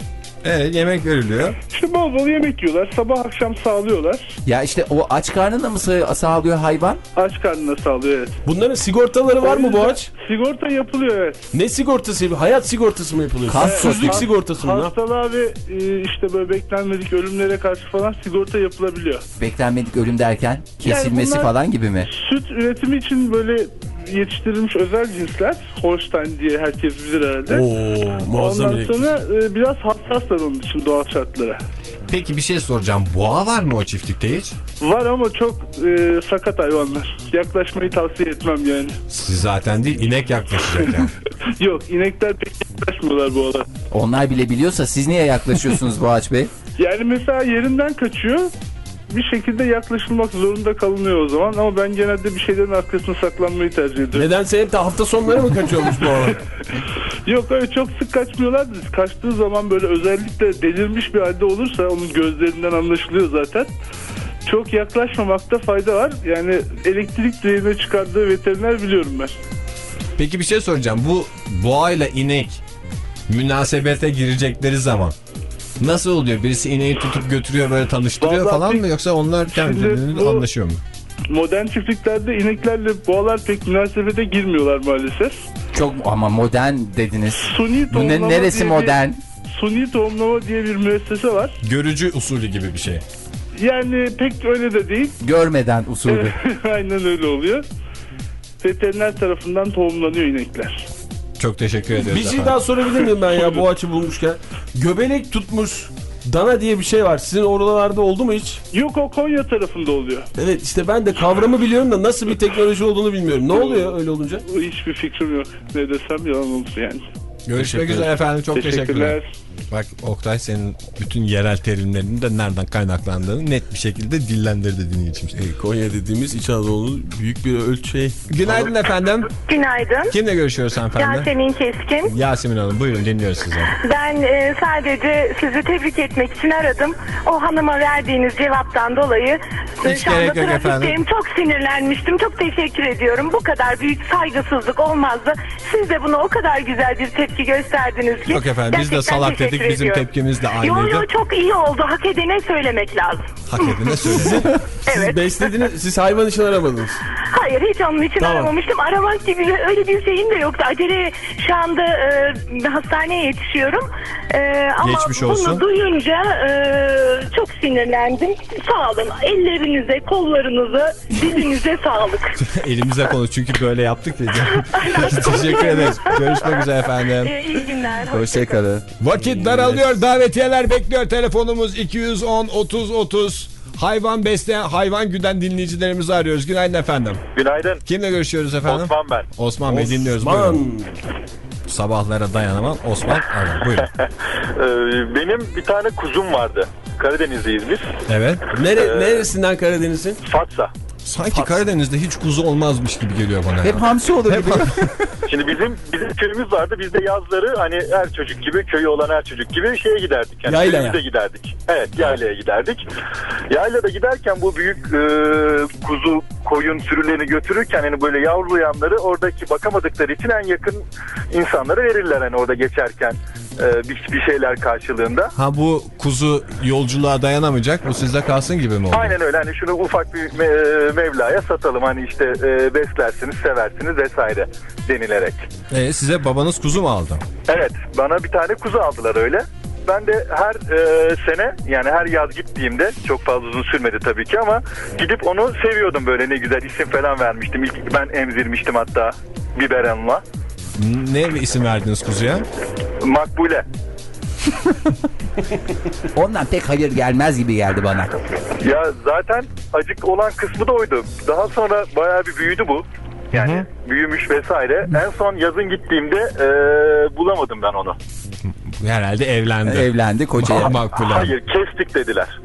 Evet yemek veriliyor. İşte bol bol yemek yiyorlar. Sabah akşam sağlıyorlar. Ya işte o aç karnına mı sağ- sağlıyor hayvan? Aç karnına sağlıyor evet. Bunların sigortaları var mı Boğaç? Sigorta yapılıyor evet. Ne sigortası? Hayat sigortası mı yapılıyor? Susuzluk sig- sigortası mı? Hastalığa ve e, işte böyle beklenmedik ölümlere karşı falan sigorta yapılabiliyor. Beklenmedik ölüm derken kesilmesi bunlar- falan gibi mi? Süt üretimi için böyle yetiştirilmiş özel cinsler. Holstein diye herkes bilir herhalde. Oo, muazzam Ondan sonra e, biraz hassaslar onun için doğal şartlara. Peki bir şey soracağım. Boğa var mı o çiftlikte hiç? Var ama çok e, sakat hayvanlar. Yaklaşmayı tavsiye etmem yani. Siz zaten değil inek yaklaşacak yani. Yok inekler pek yaklaşmıyorlar bu arada. Onlar bile biliyorsa siz niye yaklaşıyorsunuz Boğaç Bey? Yani mesela yerinden kaçıyor. Bir şekilde yaklaşılmak zorunda kalınıyor o zaman ama ben genelde bir şeylerin arkasına saklanmayı tercih ediyorum. Nedense hep de hafta sonları mı kaçıyormuş bu adam? Yok öyle çok sık kaçmıyorlar kaçtığı zaman böyle özellikle delirmiş bir halde olursa onun gözlerinden anlaşılıyor zaten. Çok yaklaşmamakta fayda var. Yani elektrik direğine çıkardığı veteriner biliyorum ben. Peki bir şey soracağım. Bu boğayla inek münasebete girecekleri zaman nasıl oluyor? Birisi ineği tutup götürüyor böyle tanıştırıyor Vallahi falan pek- mı yoksa onlar kendilerini anlaşıyor mu? Modern çiftliklerde ineklerle boğalar pek münasebete girmiyorlar maalesef. Çok ama modern dediniz. Suni Bu ne, tohumlama neresi modern? Suni tohumlama diye bir müessese var. Görücü usulü gibi bir şey. Yani pek öyle de değil. Görmeden usulü. Aynen öyle oluyor. Veteriner tarafından tohumlanıyor inekler. Çok teşekkür ederiz Bir şey daha sorabilir miyim ben ya Boğaç'ı bulmuşken? Göbelek tutmuş dana diye bir şey var. Sizin oralarda oldu mu hiç? Yok o Konya tarafında oluyor. Evet işte ben de kavramı biliyorum da nasıl bir teknoloji olduğunu bilmiyorum. Ne oluyor öyle olunca? Hiçbir fikrim yok. Ne desem yalan olur yani. Görüşmek üzere efendim. Çok teşekkürler. Teşekkürler. Bak Oktay senin bütün yerel terimlerinin de nereden kaynaklandığını net bir şekilde dillendirdi dinleyicimiz. E, Konya dediğimiz İç Anadolu'nun büyük bir ölçeği. Günaydın efendim. Günaydın. Kimle görüşüyoruz hanımefendi? Yasemin Keskin. Yasemin Hanım buyurun dinliyoruz sizi. Ben e, sadece sizi tebrik etmek için aradım. O hanıma verdiğiniz cevaptan dolayı e, Hiç şu anda gerek yok efendim. trafikteyim. Çok sinirlenmiştim. Çok teşekkür ediyorum. Bu kadar büyük saygısızlık olmazdı. Siz de buna o kadar güzel bir tepki gösterdiniz ki. Yok efendim biz de salak dedik bizim ediyorum. tepkimiz de Yo aynıydı. yo çok iyi oldu. Hak edene söylemek lazım. Hak edene söyledim. Siz Evet. beslediniz, siz hayvan için aramadınız. Hayır hiç onun için Tamam. aramamıştım. Aramak gibi öyle bir şeyim de yoktu. Acele şu anda e, hastaneye yetişiyorum. E, ama Geçmiş olsun. bunu duyunca e, çok sinirlendim. Sağ olun. Ellerinize, kollarınıza, dilinize sağlık. Elimize konu çünkü böyle yaptık ya. Teşekkür ederiz. Görüşmek üzere efendim. E, iyi günler. Hoşçakalın. Vakit daralıyor. Davetiyeler bekliyor. Telefonumuz 210 30 30. Hayvan besle, hayvan güden dinleyicilerimizi arıyoruz. Günaydın efendim. Günaydın. Kimle görüşüyoruz efendim? Osman ben. Osman Bey dinliyoruz. Buyurun. Osman. Sabahlara dayanamam. Osman Arar. Buyurun. Ee, benim bir tane kuzum vardı. Karadenizliyiz biz. Evet. Nere, neresinden Karadeniz'in? Fatsa. Sanki Karadeniz'de hiç kuzu olmazmış gibi geliyor bana. Hep ya. hamsi olur gibi. Şimdi bizim bizim köyümüz vardı. Biz de yazları hani her çocuk gibi köyü olan her çocuk gibi şeye giderdik. Yani Yaylaya. köyümüze giderdik. Evet yaylaya giderdik. Yaylada giderken bu büyük e, kuzu koyun sürülerini götürürken hani böyle yavrulayanları oradaki bakamadıkları için en yakın insanlara verirler hani orada geçerken e, bir, bir şeyler karşılığında. Ha bu kuzu yolculuğa dayanamayacak bu sizde kalsın gibi mi oldu? Aynen öyle hani şunu ufak bir me- Mevla'ya satalım hani işte e, beslersiniz seversiniz vesaire denilerek. E, size babanız kuzu mu aldı? Evet bana bir tane kuzu aldılar öyle. Ben de her e, sene yani her yaz gittiğimde çok fazla uzun sürmedi tabii ki ama gidip onu seviyordum böyle ne güzel isim falan vermiştim. İlk ben emzirmiştim hatta biberonla. Ne isim verdiniz kuzuya? Makbule. Ondan pek hayır gelmez gibi geldi bana. Ya zaten acık olan kısmı da oydu. Daha sonra bayağı bir büyüdü bu. Yani büyümüş vesaire. En son yazın gittiğimde e, bulamadım ben onu. Herhalde evlendi. Evlendi kocaya. Makbule. Hayır kestik dediler.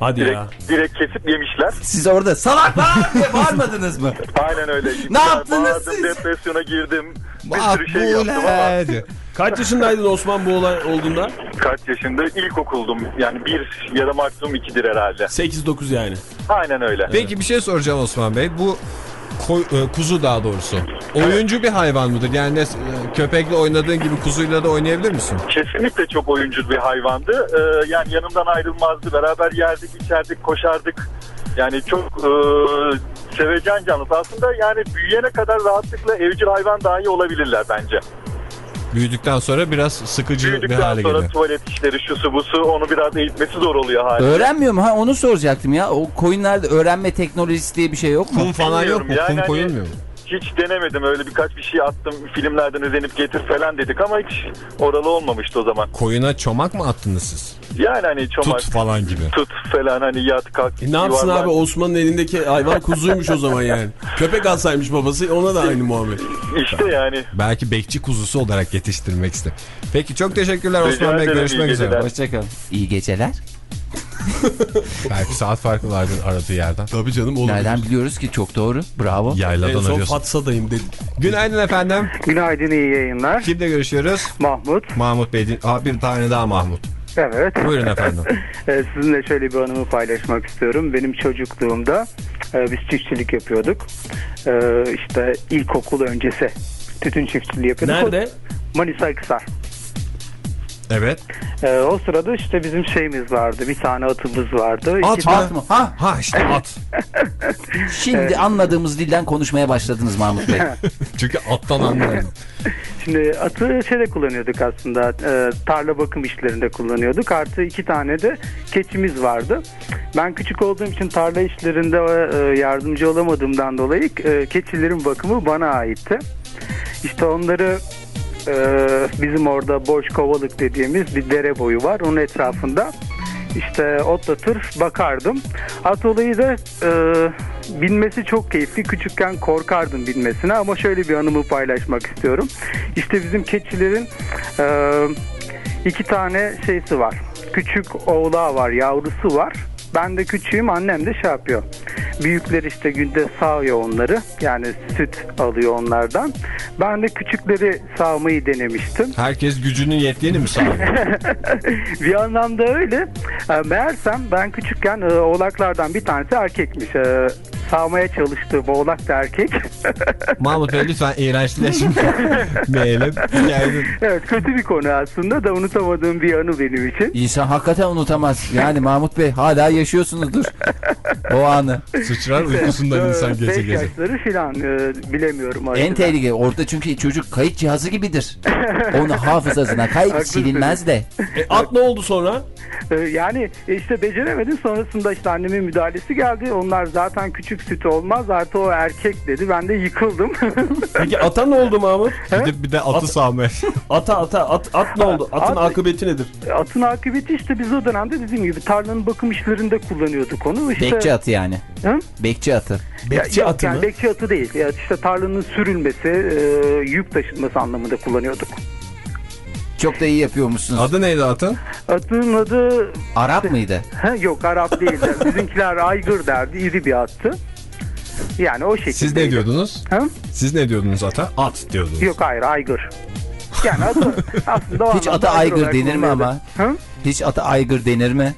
Hadi Direkt, ya. direkt kesip yemişler. Siz orada salaklar diye bağırmadınız mı? Aynen öyle. Ne yaptınız Bağırdım, siz? depresyona girdim. Bir sürü şey yaptım ama Makbule. Kaç yaşındaydın Osman bu olay olduğunda? kaç yaşında ilkokuldum. Yani bir ya da maksimum ikidir herhalde. 8-9 yani. Aynen öyle. Peki bir şey soracağım Osman Bey. Bu e, kuzu daha doğrusu. Oyuncu bir hayvan mıdır? Yani ne- e, köpekle oynadığın gibi kuzuyla da oynayabilir misin? Kesinlikle çok oyuncu bir hayvandı. Ee, yani yanımdan ayrılmazdı. Beraber yerdik, içerdik, koşardık. Yani çok e, sevecen canlısı. Aslında yani büyüyene kadar rahatlıkla evcil hayvan dahi olabilirler bence. Büyüdükten sonra biraz sıkıcı bir Büyüdükten hale sonra geliyor. tuvalet işleri, şusu busu onu biraz eğitmesi zor oluyor hali. Öğrenmiyor mu? Ha onu soracaktım ya. O koyunlarda öğrenme teknolojisi diye bir şey yok mu? Kum falan yok mu? Bilmiyorum. Kum Yani koyulmuyor mu? Hiç denemedim öyle birkaç bir şey attım filmlerden özenip getir falan dedik ama hiç oralı olmamıştı o zaman. Koyuna çomak mı attınız siz? Yani hani çomak Tut falan gibi. tut falan hani yat kalk. E ne yapsın yuvarlan. abi Osman'ın elindeki hayvan kuzuymuş o zaman yani. Köpek alsaymış babası ona da aynı muhabbet. İşte yani. Belki bekçi kuzusu olarak yetiştirmek ister. Peki çok teşekkürler Rica Osman Bey. Görüşmek üzere. Hoşçakalın. İyi geceler. Belki saat farkı vardır aradığı yerden. Tabii canım olur. Nereden biliyoruz ki? Çok doğru. Bravo. En Yayladan son arıyorsun. Fatsa'dayım dedi. Günaydın efendim. Günaydın iyi yayınlar. Kimle görüşüyoruz? Mahmut. Mahmut Bey. Aa, bir tane daha Mahmut. Evet. Buyurun efendim. Sizinle şöyle bir anımı paylaşmak istiyorum. Benim çocukluğumda e, biz çiftçilik yapıyorduk. Ee, işte ilkokul öncesi tütün çiftçiliği yapıyorduk. Nerede? Manisa Akhisar. Evet. Ee, o sırada işte bizim şeyimiz vardı. Bir tane atımız vardı. At İki At mı? Ha? Ha işte at. Şimdi anladığımız dilden konuşmaya başladınız Mahmut Bey. Çünkü attan anlıyorum. Şimdi atı şeyde kullanıyorduk aslında. e, tarla bakım işlerinde kullanıyorduk. Artı iki tane de keçimiz vardı. Ben küçük olduğum için tarla işlerinde e, yardımcı olamadığımdan dolayı e, keçilerin bakımı bana aitti. İşte onları e, bizim orada boş kovalık dediğimiz bir dere boyu var. Onun etrafında işte otlatır bakardım. At olayı da e, binmesi çok keyifli. Küçükken korkardım binmesine ama şöyle bir anımı paylaşmak istiyorum. İşte bizim keçilerin e, iki tane şeysi var. Küçük oğlağı var, yavrusu var. Ben de küçüğüm, annem de şey yapıyor. Büyükler işte günde sağıyor onları. Yani süt alıyor onlardan. Ben de küçükleri sağmayı denemiştim. Herkes gücünün yettiğini mi sağlıyor? bir anlamda öyle. E, Meğersem ben küçükken e, oğlaklardan bir tanesi erkekmiş. E, Sağmaya çalıştığım oğlak da erkek. Mahmut Bey lütfen iğrençleşmeyelim. Yani evet kötü bir konu aslında da unutamadığım bir anı benim için. İnsan hakikaten unutamaz. Yani Mahmut Bey hala yaşıyorsunuzdur o anı. sıçrar uykusundan insan gece gece. yaşları filan e, bilemiyorum. En harbiden. tehlikeli orada çünkü çocuk kayıt cihazı gibidir. Onu hafızasına kayıt silinmez de. E, at ne oldu sonra? E, Yani e, işte beceremedim. Sonrasında işte annemin müdahalesi geldi. Onlar zaten küçük süt olmaz. Artı o erkek dedi. Ben de yıkıldım. Peki ata ne oldu Mahmut? Bir de, bir de atı sağmaya. Ata ata at, at ne oldu? Atın At- akıbeti nedir? Atın akıbeti işte biz o dönemde dediğim gibi tarlanın bakım işlerinde kullanıyorduk onu. İşte, Bekçi atı yani. Hı? Bekçi atı. Bekçi Ya- atı yani mı? Bekçi atı değil. Ya işte tarlanın sürülmesi, e, yük taşınması anlamında kullanıyorduk. Çok da iyi yapıyormuşsunuz. Adı neydi atın? Atın adı Arap mıydı? ha, yok Arap değildi. Bizimkiler aygır derdi. iri bir attı. Yani o şekilde. Siz ne diyordunuz? Ha? Siz ne diyordunuz ata? At diyordunuz. Yok hayır aygır. Yani atı, aslında Hiç ata aygır olarak denir mi ama? Ha? Hiç ata aygır denir mi?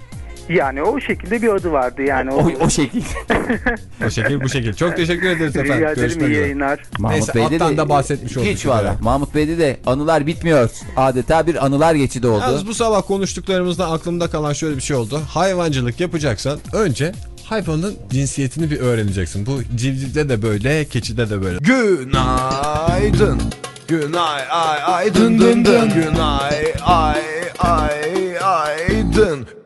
Yani o şekilde bir adı vardı yani. O, o şekilde. O şekil bu şekil. Çok teşekkür ederiz efendim. Rica ederim iyi yayınlar. Mahmut Neyse, Bey'de attan da bahsetmiş olduk Hiç valla. Mahmut Bey'de de anılar bitmiyor. Adeta bir anılar geçidi oldu. Yalnız bu sabah konuştuklarımızda aklımda kalan şöyle bir şey oldu. Hayvancılık yapacaksan önce hayvanın cinsiyetini bir öğreneceksin. Bu civcivde de böyle, keçide de böyle. Günaydın. Günay ay ay dın dın dın. Günay ay ay ay dın.